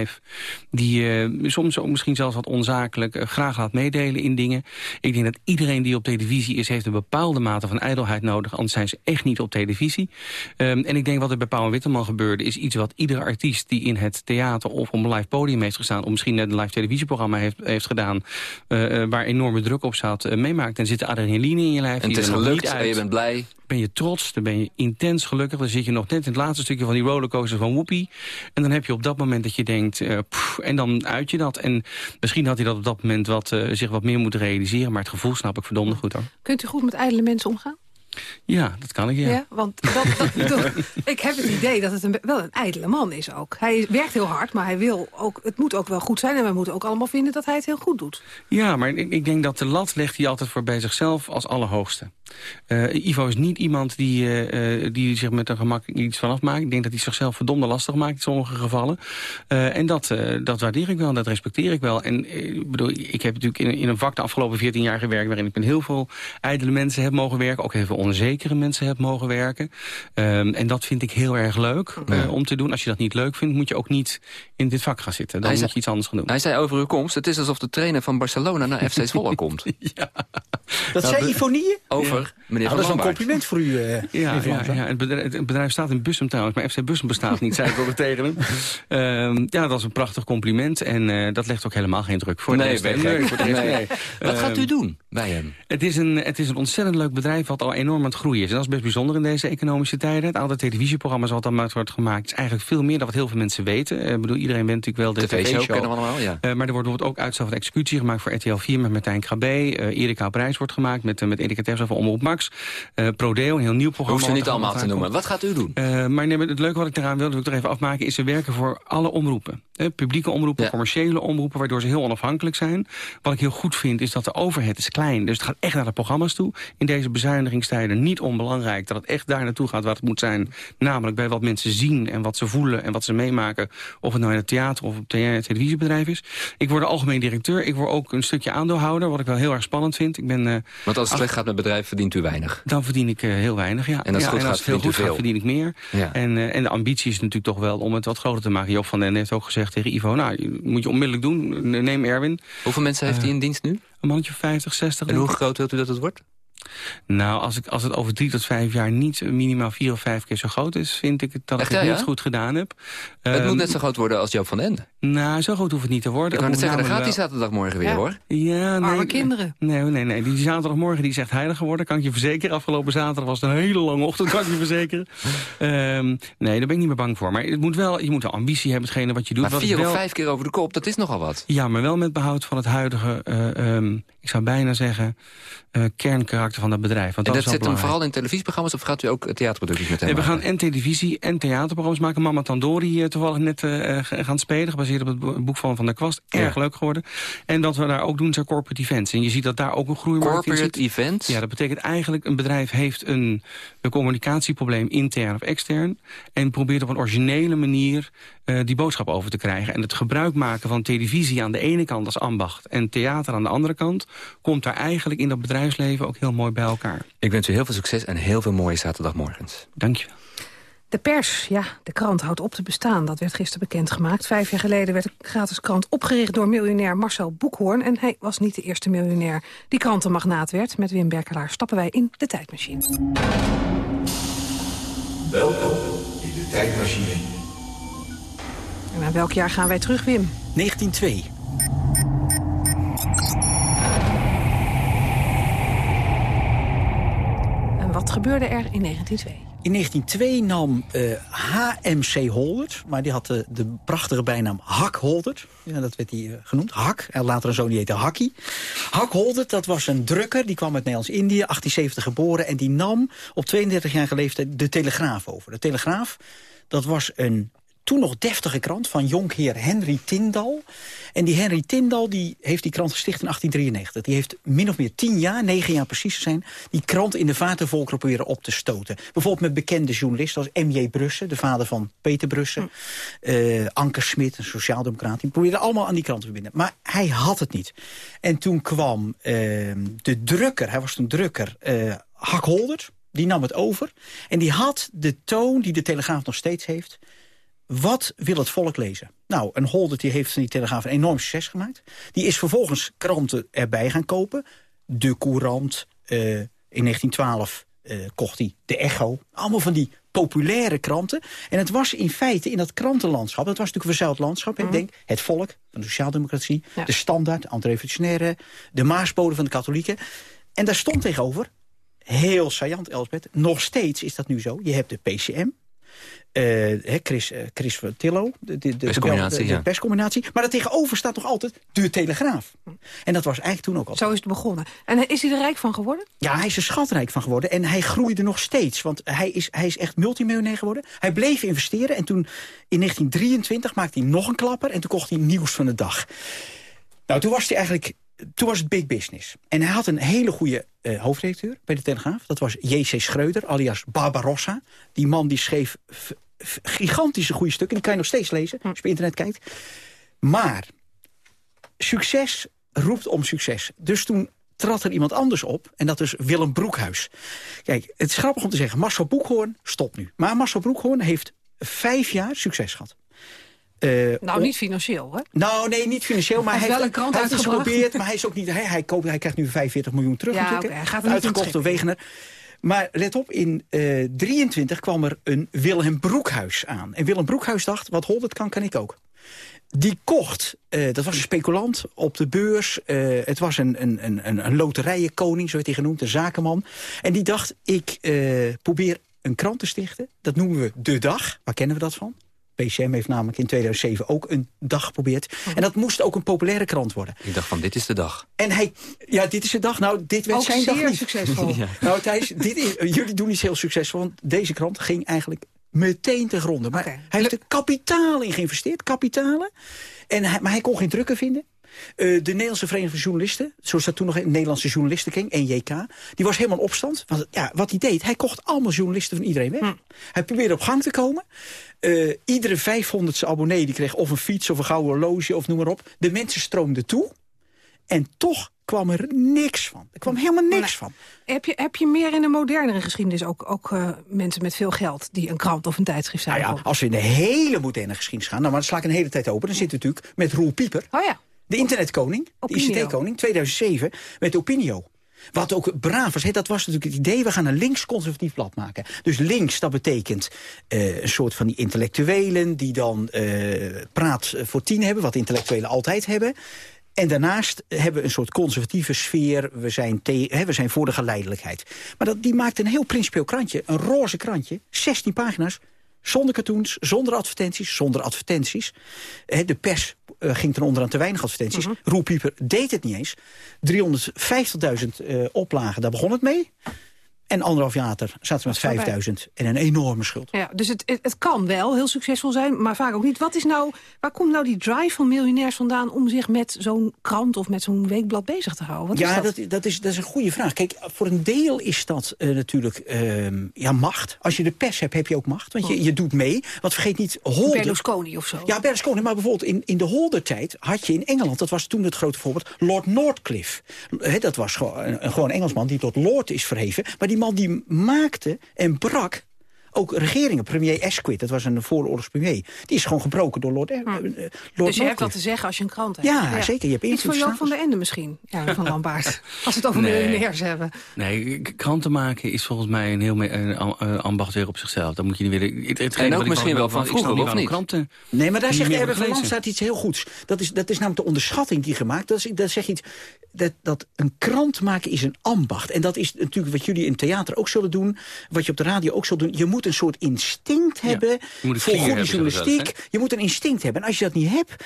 Die uh, soms ook misschien zelfs wat onzakelijk uh, graag laat meedelen in dingen. Ik denk dat iedereen die op televisie is... heeft een bepaalde mate van ijdelheid nodig. Anders zijn ze echt niet op televisie. Um, en ik denk wat er bij Paul en Witteman gebeurde... is iets wat iedere artiest die in het theater of op een live podium heeft gestaan... of misschien net een live televisieprogramma heeft, heeft gedaan... Uh, waar enorme druk op zat, meemaakt. En zit de adrenaline in je lijf. En het is gelukt en je bent blij. Ben je trots, dan ben je intens gelukkig. Dan zit je nog net in het laatste stukje van die rollercoaster van Whoopi. En dan heb je op dat moment dat je denkt, uh, en dan uit je dat. En misschien had hij dat op dat moment wat, uh, zich wat meer moeten realiseren. Maar het gevoel snap ik verdomde goed hoor. Kunt u goed met ijdele mensen omgaan? Ja, dat kan ik, ja. ja want dat, dat, ik heb het idee dat het een, wel een ijdele man is ook. Hij werkt heel hard, maar hij wil ook, het moet ook wel goed zijn... en we moeten ook allemaal vinden dat hij het heel goed doet. Ja, maar ik, ik denk dat de lat legt hij altijd voor bij zichzelf als allerhoogste. Uh, Ivo is niet iemand die, uh, die zich met een gemak iets vanaf maakt. Ik denk dat hij zichzelf verdomde lastig maakt in sommige gevallen. Uh, en dat, dat waardeer ik wel, dat respecteer ik wel. En bedoel, ik heb natuurlijk in, in een vak de afgelopen 14 jaar gewerkt... waarin ik met heel veel ijdele mensen heb mogen werken. Ook heel veel onzekere mensen heb mogen werken. Um, en dat vind ik heel erg leuk ja. om te doen. Als je dat niet leuk vindt, moet je ook niet in dit vak gaan zitten. Dan hij moet zei, je iets anders gaan doen. Hij zei over uw komst, het is alsof de trainer van Barcelona naar FC Zwolle komt. ja. Dat nou, zei Ifonie? Over meneer nou, Dat is een compliment voor u, uh, ja, ja, ja, het, bedrijf, het bedrijf staat in Bussum trouwens, maar FC Bussum bestaat niet, zei ik ook tegen hem. Uh, ja, dat is een prachtig compliment en uh, dat legt ook helemaal geen druk voor nee, de rest. Nee, voor de rest nee. Wat gaat u doen bij hem? Het is, een, het is een ontzettend leuk bedrijf wat al enorm aan het groeien is. En dat is best bijzonder in deze economische tijden. Het aantal televisieprogramma's wat dan wordt gemaakt is eigenlijk veel meer dan wat heel veel mensen weten. Ik bedoel, iedereen bent natuurlijk wel de TV-show. TV kennen we allemaal, ja. maar er wordt bijvoorbeeld ook uitstel van executie gemaakt voor RTL 4 met Martijn Krabbe. Erika Prijs wordt gemaakt met, met Erika Terza van Omroep Max. Prodeo, een heel nieuw programma. Hoeft ze niet allemaal te noemen. Wat gaat u doen? Maar nee, het leuke wat ik eraan wil, dat ik er even afmaken... is ze werken voor alle omroepen. Eh, publieke omroepen, commerciële omroepen... waardoor ze heel onafhankelijk zijn. Wat ik heel goed vind, is dat de overheid is klein. Dus het gaat echt naar de programma's toe. In deze niet onbelangrijk... dat het echt daar naartoe gaat waar het moet zijn. Namelijk bij wat mensen zien en wat ze voelen en wat ze meemaken. Of het nou in het theater of op het televisiebedrijf is. Ik word de algemeen directeur. Ik word ook een stukje aandeelhouder, wat ik wel heel erg spannend vind. Ik ben, uh, Want als het slecht gaat met bedrijf, verdient u weinig? Dan verdien ik uh, heel weinig, ja. En als het goed en gaat, als het heel goed gaat, verdien ik meer. Ja. En, uh, en de ambitie is natuurlijk toch wel om het wat groter te maken. Job van den heeft ook gezegd tegen Ivo, nou, moet je onmiddellijk doen. Neem Erwin. Hoeveel mensen heeft hij in dienst nu? Een mannetje 50, 60. En hoe groot wilt u dat het wordt? Nou, als, ik, als het over drie tot vijf jaar niet minimaal vier of vijf keer zo groot is... vind ik het dat Echt, ik het ja, niet ja? goed gedaan heb. Het Um, moet net zo groot worden als Joop van den Ende. Nou, zo groot hoeft het niet te worden. Ik kan Het zeggen, dan gaat die zaterdagmorgen weer, Ja. hoor. Ja, nee. Arme kinderen. Nee, nee, nee. Die zaterdagmorgen die is echt heilig geworden. Kan ik je verzekeren. Afgelopen zaterdag was het een hele lange ochtend, kan ik je verzekeren. Ehm, nee, daar ben ik niet meer bang voor. Maar het moet wel, je moet een ambitie hebben, hetgene wat je doet. Maar Wat vier wel, of vijf keer over de kop, dat is nogal wat. Ja, maar wel met behoud van het huidige, eh, ehm, ik zou bijna zeggen, eh, kernkarakter van dat bedrijf. Want En dat, dat is zit hem vooral in televisieprogramma's of gaat u ook theaterproducties met hem Nee, we gaan en televisie en theaterprogramma's maken. Mama Tandori eh, toevallig net eh, eh, gaan spelen, gebaseerd op het bo- boek van Van der Kwast. Erg leuk geworden. En wat we daar ook doen zijn corporate events. En je ziet dat daar ook een groeimarkt in Corporate zit. events? Ja, dat betekent eigenlijk een bedrijf heeft een, een communicatieprobleem intern of extern. En probeert op een originele manier die boodschap over te krijgen. En het gebruik maken van televisie aan de ene kant als ambacht en theater aan de andere kant, komt daar eigenlijk in dat bedrijfsleven ook heel mooi bij elkaar. Ik wens u heel veel succes en heel veel mooie zaterdagmorgens. Dank je. De pers, ja, de krant houdt op te bestaan. Dat werd gisteren bekendgemaakt. Vijf jaar geleden werd de gratis krant opgericht door miljonair Marcel Boekhoorn. En hij was niet de eerste miljonair die krantenmagnaat werd. Met Wim Berkelaar stappen wij in de tijdmachine. Welkom in de tijdmachine. En naar welk jaar gaan wij terug, Wim? 1902. Wat gebeurde er in 1902? In 1902 nam eh, HMC Holdert, maar die had de, de prachtige bijnaam Hak Holdert. Ja, dat werd hij eh, genoemd, Hak. En later een zoon die heette Hakkie. Hak Holdert, dat was een drukker, die kwam uit Nederlands-Indië, 1870 geboren. En die nam op 32-jarige leeftijd de Telegraaf over. De Telegraaf, dat was een toen nog deftige krant van jonkheer Henry Tindal. En die Henry Tindal die heeft die krant gesticht in 1893. Die heeft min of meer tien jaar, negen jaar precies te zijn... die krant in de volkeren proberen op te stoten. Bijvoorbeeld met bekende journalisten als M.J. Brussen... de vader van Peter Brussen. eh, Anker Smit, een sociaaldemocraat. Die probeerden allemaal aan die krant te verbinden. Maar hij had het niet. En toen kwam eh, de drukker, hij was een drukker, eh Hak die nam het over. En die had de toon die de Telegraaf nog steeds heeft... Wat wil het volk lezen? Nou, een Holder die heeft van die Telegraaf een enorm succes gemaakt. Die is vervolgens kranten erbij gaan kopen. De Courant, eh, in 1912 eh, kocht hij De Echo. Allemaal van die populaire kranten. En het was in feite in dat krantenlandschap... het was natuurlijk een verzuild landschap. hè. Denk, het volk van de sociaaldemocratie. De Standaard, de Antirevolutionaire. De Maasbode van de katholieken. En daar stond tegenover heel saillant, Elsbeth. Nog steeds is dat nu zo. Je hebt de PCM. Eh, hè, Chris, eh, Chris van Tillo, de, de, de, Perscombinatie, de, de ja. perscombinatie. Maar daartegenover staat nog altijd de Telegraaf. En dat was eigenlijk toen ook al. Zo is het begonnen. En is hij er rijk van geworden? Ja, hij is er schatrijk van geworden. En hij groeide nog steeds. Want hij is, hij is echt multimiljonair geworden. Hij bleef investeren. En toen in 1923 maakte hij nog een klapper. En toen kocht hij Nieuws van de Dag. Nou, toen was hij eigenlijk... Toen was het big business. En hij had een hele goede eh, hoofdredacteur bij de Telegraaf. Dat was J.C. Schreuder, alias Barbarossa. Die man die schreef gigantische goede stukken. Die kan je nog steeds lezen, als je op internet kijkt. Maar succes roept om succes. Dus toen trad er iemand anders op. En dat is Willem Broekhuis. Kijk, het is grappig om te zeggen. Marcel Boekhoorn stopt nu. Maar Marcel Broekhoorn heeft vijf jaar succes gehad. Eh, Nou, niet financieel, hè? nou, nee, niet financieel, maar Hij heeft wel een krant hij heeft het uitgebracht. geprobeerd. Maar hij, is ook niet, hij, hij, koopt, hij krijgt nu 45 miljoen terug Ja, natuurlijk. hij gaat Uitgekocht door Wegener. Maar let op, in eh 23 kwam er een Willem Broekhuis aan. En Willem Broekhuis dacht, wat Holdert kan, kan ik ook. Die kocht, eh, dat was een speculant op de beurs. eh, het was een, een, een, een, loterijenkoning, zo werd hij genoemd, een zakenman. En die dacht, ik eh, probeer een krant te stichten. Dat noemen we De Dag. Waar kennen we dat van? PCM heeft namelijk in 2007 ook een dag geprobeerd. En dat moest ook een populaire krant worden. Ik dacht van, dit is de dag. En hij, ja, dit is de dag. Nou, dit werd Ook zijn dag niet. succesvol. Ja. Nou, Thijs, dit is, jullie doen iets heel succesvol. Want deze krant ging eigenlijk meteen te gronden. Maar hij heeft er kapitaal in geïnvesteerd, kapitalen. En hij, maar hij kon geen drukker vinden. Eh, de Nederlandse Vereniging van Journalisten, zoals dat toen nog een Nederlandse journalistenkring, NJK, die was helemaal in opstand. Want ja, wat hij deed, hij kocht allemaal journalisten van iedereen weg. Hij probeerde op gang te komen. Eh, iedere 500ste abonnee die kreeg of een fiets of een gouden horloge of noem maar op. De mensen stroomden toe. En toch kwam er niks van. Er kwam helemaal niks van. Heb je, heb je meer in de modernere geschiedenis ook, ook eh, mensen met veel geld... die een krant of een tijdschrift zijn? Nou ja, als we in de hele moderne geschiedenis gaan... nou, maar dan sla ik een hele tijd open. Dan we natuurlijk met Roel Pieper. Oh ja. De internetkoning, Opinio. de ICT-koning, 2007, met Opinio. Wat ook braaf was, dat was natuurlijk het idee... we gaan een links-conservatief blad maken. Dus links, dat betekent eh, een soort van die intellectuelen... die dan eh, praat voor tien hebben, wat intellectuelen altijd hebben... En daarnaast hebben we een soort conservatieve sfeer. We zijn, hè, we zijn voor de geleidelijkheid. Maar dat, die maakte een heel principieel krantje. Een roze krantje. 16 pagina's. Zonder cartoons, zonder advertenties, zonder advertenties. Hè, de pers eh, ging ten onder aan te weinig advertenties. Roel Pieper deed het niet eens. 350.000 eh, oplagen, daar begon het mee. En anderhalf jaar later zaten we met voorbij. 5000 en een enorme schuld. Ja, dus het, het, het kan wel heel succesvol zijn, maar vaak ook niet. Wat is nou, waar komt nou die drive van miljonairs vandaan... om zich met zo'n krant of met zo'n weekblad bezig te houden? Wat ja, is dat? dat, dat, is, dat is een goede vraag. Kijk, voor een deel is dat eh, natuurlijk ehm, ja, macht. Als je de pers hebt, heb je ook macht. Want je, je doet mee. Want vergeet niet, Holder... Berlusconi of zo. Ja, Berlusconi. Maar bijvoorbeeld in, in de Holder-tijd had je in Engeland... dat was toen het grote voorbeeld, Lord Northcliffe. Hè, dat was gewoon een, een gewoon Engelsman die tot Lord is verheven. Maar die man die maakte en brak ook regeringen. Premier Asquith, dat was een vooroorlogs premier. Die is gewoon gebroken door Lord, eh, eh, Lord dus je hebt wat te zeggen als je een krant hebt. Ja, zeker, je hebt Iets voor Joop van der Ende misschien, ja, van Lambaard. Als we het over Nee. miljonairs hebben. Nee, kranten maken is volgens mij een heel een eh, ambacht weer op zichzelf. Dat moet je niet willen. Het, En ook misschien wel van vroeger, niet of niet? Kranten Nee, maar daar zegt Erwin van. Landstaat iets heel goeds. Dat is, dat is namelijk de onderschatting die gemaakt. Dat, is, dat zegt iets. Dat, dat een krant maken is een ambacht. En dat is natuurlijk wat jullie in theater ook zullen doen. Wat je op de radio ook zult doen. Je moet een soort instinct hebben voor goede hebben, journalistiek. je moet een instinct hebben. En als je dat niet hebt,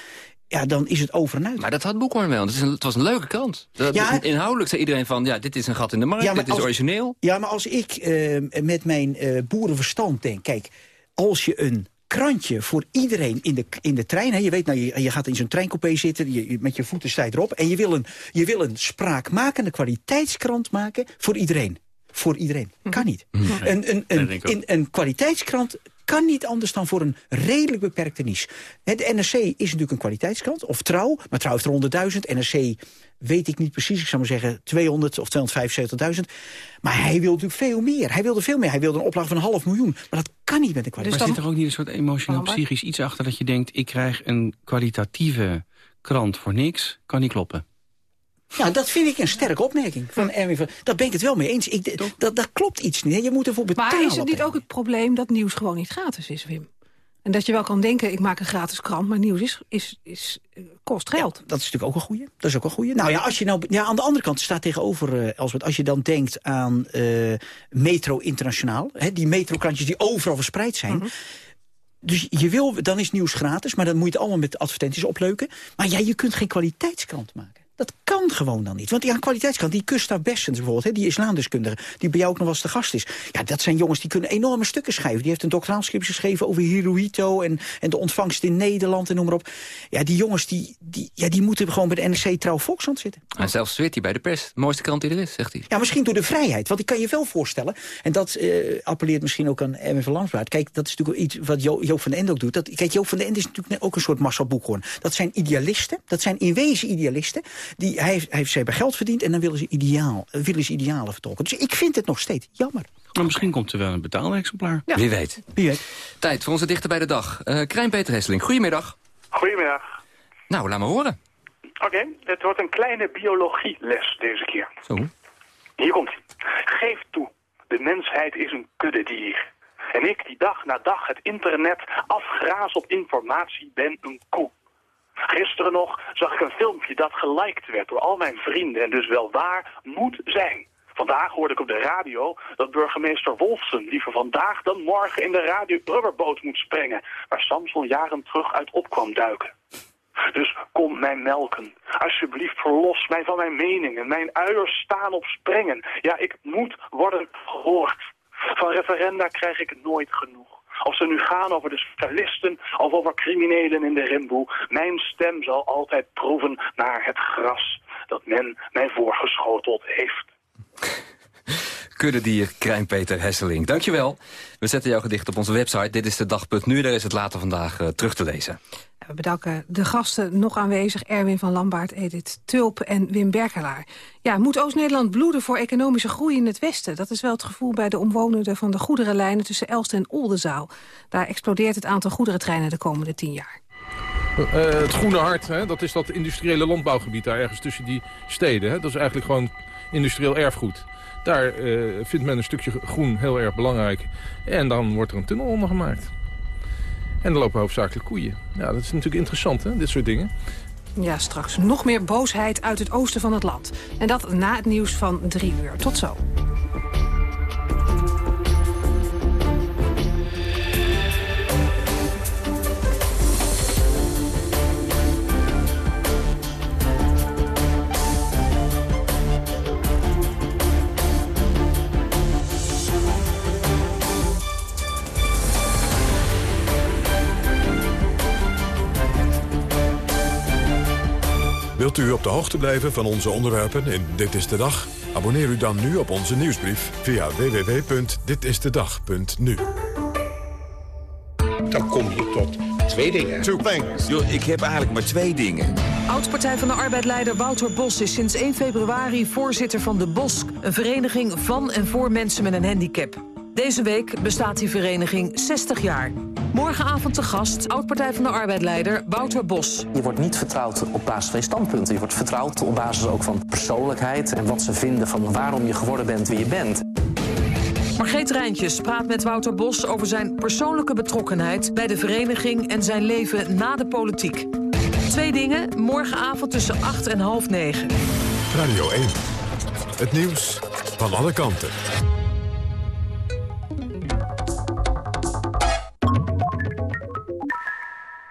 ja, dan is het over en uit. Maar dat had Boekhoorn wel. Het, is een, het was een leuke krant. Dat, Ja. Inhoudelijk zei iedereen van, ja, dit is een gat in de markt, Ja, dit is origineel. Ja, maar als ik eh, met mijn eh, boerenverstand denk... kijk, als je een krantje voor iedereen in de, in de trein... Hè, je weet, nou, je, je gaat in zo'n treincoupé zitten, je, met je voeten sta je erop... en je wil, een, je wil een spraakmakende kwaliteitskrant maken voor iedereen. Voor iedereen. Kan niet. Een, een, Mhm. een, ook. in, een kwaliteitskrant kan niet anders dan voor een redelijk beperkte niche. De NRC is natuurlijk een kwaliteitskrant, of Trouw. Maar Trouw heeft er 100.000. NRC weet ik niet precies, ik zou maar zeggen 200 of 275.000. Maar hij wil natuurlijk veel meer. Hij wilde veel meer. Hij wilde een oplage van een half miljoen. Maar dat kan niet met een Maar kwaliteit. zit er ook niet een soort emotioneel Waarom? psychisch iets achter dat je denkt... ik krijg een kwalitatieve krant voor niks, kan niet kloppen. Ja, dat vind ik een sterke opmerking van Erwin van. Daar ben ik het wel mee eens. Ik, dat, dat klopt iets niet. Je moet ervoor betalen. Maar is het niet ook het probleem dat nieuws gewoon niet gratis is, Wim? En dat je wel kan denken, ik maak een gratis krant... maar nieuws is, is, is, eh, kost geld. dat is natuurlijk ook een goeie. Dat is ook een goeie. Nou ja, als je nou, ja aan de andere kant staat tegenover, uh, Elsbeth... als je dan denkt aan uh, Metro Internationaal... Hè, die metrokrantjes die overal verspreid zijn... Mhm. Dus je wil, dan is nieuws gratis, maar dan moet je het allemaal met advertenties opleuken. Maar ja, je kunt geen kwaliteitskrant maken. Kan gewoon dan niet. Want die aan kwaliteitskant, die Gustav Bessens bijvoorbeeld... Hè, die islamdeskundige, die bij jou ook nog wel eens te gast is... ja, dat zijn jongens die kunnen enorme stukken schrijven. Die heeft een doctoraalschrift geschreven over Hirohito... En, en de ontvangst in Nederland en noem maar op. Ja, die jongens die, die, ja, die moeten gewoon bij de NRC Trouw Volkskrant zitten. En zelfs zweert hij bij de pers. De mooiste krant die er is, zegt hij. Ja, misschien door de vrijheid. Want ik kan je wel voorstellen... en dat uh, appelleert misschien ook aan Erwin van Lansbraat. Kijk, dat is natuurlijk iets wat jo Joop van den Ende ook doet. Dat, kijk, Joop van den Ende is natuurlijk ook een soort Marcel Boekhoorn. Dat zijn idealisten. Dat zijn in wezen idealisten. Die, hij, heeft, hij heeft, ze hebben geld verdiend en dan willen ze, ideaal, eh, willen ze idealen vertolken. Dus ik vind het nog steeds jammer. Maar misschien komt er wel een betaalexemplaar. Ja. Wie weet. Wie weet. Tijd voor onze dichter bij de dag. Uh, Krijn Peter Hesseling, goedemiddag. Goedemiddag. Nou, laat maar horen. Oké, het wordt een kleine biologieles deze keer. Zo. Hier komt hij. Geef toe, de mensheid is een kuddedier. En ik die dag na dag het internet afgraas op informatie ben een koe. Gisteren nog zag ik een filmpje dat geliked werd door al mijn vrienden en dus wel waar moet zijn. Vandaag hoorde ik op de radio dat burgemeester Wolfsen liever vandaag dan morgen in de radio rubberboot moet springen, waar Samson jaren terug uit op kwam duiken. Dus kom mij melken. Alsjeblieft verlos mij van mijn meningen. Mijn uiers staan op springen. Ja, ik moet worden gehoord. Van referenda krijg ik nooit genoeg. Of ze nu gaan over de specialisten of over criminelen in de rimboe. Mijn stem zal altijd proeven naar het gras dat men mij voorgeschoteld heeft. Kuddedier Krijn Peter Hesseling. Dankjewel. We zetten jouw gedicht op onze website. Dit is de dag.nu. Daar is het later vandaag uh, terug te lezen. We bedanken de gasten nog aanwezig. Erwin van Lambaard, Edith Tulp en Wim Berkelaar. Ja, moet Oost-Nederland bloeden voor economische groei in het Westen? Dat is wel het gevoel bij de omwonenden van de goederenlijnen tussen Elst en Oldenzaal. Daar explodeert het aantal goederentreinen de komende tien jaar. Uh, het Groene Hart, hè, dat is dat industriële landbouwgebied daar ergens tussen die steden. Hè. Dat is eigenlijk gewoon industrieel erfgoed. Daar uh, vindt men een stukje groen heel erg belangrijk. En dan wordt er een tunnel onder gemaakt. En er lopen hoofdzakelijk koeien. Ja, dat is natuurlijk interessant, hè, dit soort dingen. Ja, straks nog meer boosheid uit het oosten van het land. En dat na het nieuws van drie uur. Tot zo. Wilt u op de hoogte blijven van onze onderwerpen in Dit is de Dag? Abonneer u dan nu op onze nieuwsbrief via www.ditistedag.nu. Dan kom je tot twee dingen. Two things. Yo, ik heb eigenlijk maar twee dingen. Oud-partij van de arbeidleider Wouter Bos is sinds 1 februari voorzitter van de BOSK... een vereniging van en voor mensen met een handicap. Deze week bestaat die vereniging 60 jaar. Morgenavond te gast, oud-partij van de arbeidleider Wouter Bos. Je wordt niet vertrouwd op basis van je standpunten. Je wordt vertrouwd op basis ook van persoonlijkheid... en wat ze vinden van waarom je geworden bent wie je bent. Margreet Rijntjes praat met Wouter Bos over zijn persoonlijke betrokkenheid... bij de vereniging en zijn leven na de politiek. Twee dingen, morgenavond tussen 8 en half 9. Radio 1. Het nieuws van alle kanten.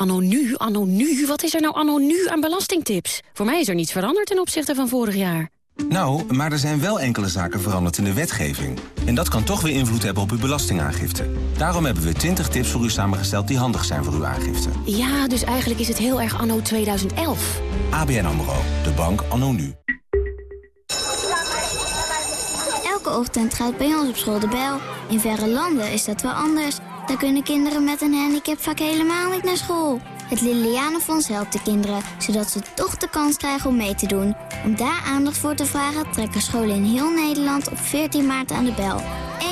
Anno nu, anno nu, wat is er nou anno nu aan belastingtips? Voor mij is er niets veranderd ten opzichte van vorig jaar. Nou, maar er zijn wel enkele zaken veranderd in de wetgeving. En dat kan toch weer invloed hebben op uw belastingaangifte. Daarom hebben we 20 tips voor u samengesteld die handig zijn voor uw aangifte. Ja, dus eigenlijk is het heel erg anno 2011. ABN AMRO, de bank anno nu. Elke ochtend gaat bij ons op school de bel. In verre landen is dat wel anders. Dan kunnen kinderen met een handicap vaak helemaal niet naar school. Het Lilianenfonds helpt de kinderen, zodat ze toch de kans krijgen om mee te doen. Om daar aandacht voor te vragen trekken scholen in heel Nederland op 14 maart aan de bel.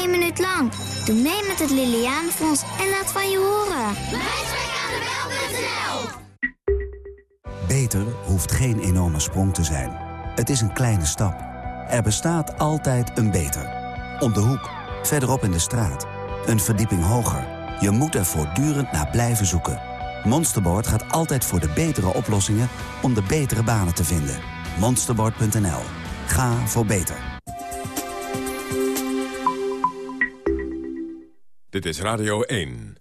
Eén minuut lang. Doe mee met het Lilianenfonds en laat van je horen. Beter hoeft geen enorme sprong te zijn. Het is een kleine stap. Er bestaat altijd een beter. Om de hoek, verderop in de straat. Een verdieping hoger. Je moet er voortdurend naar blijven zoeken. Monsterboard gaat altijd voor de betere oplossingen om de betere banen te vinden. Monsterboard.nl. Ga voor beter. Dit is Radio 1.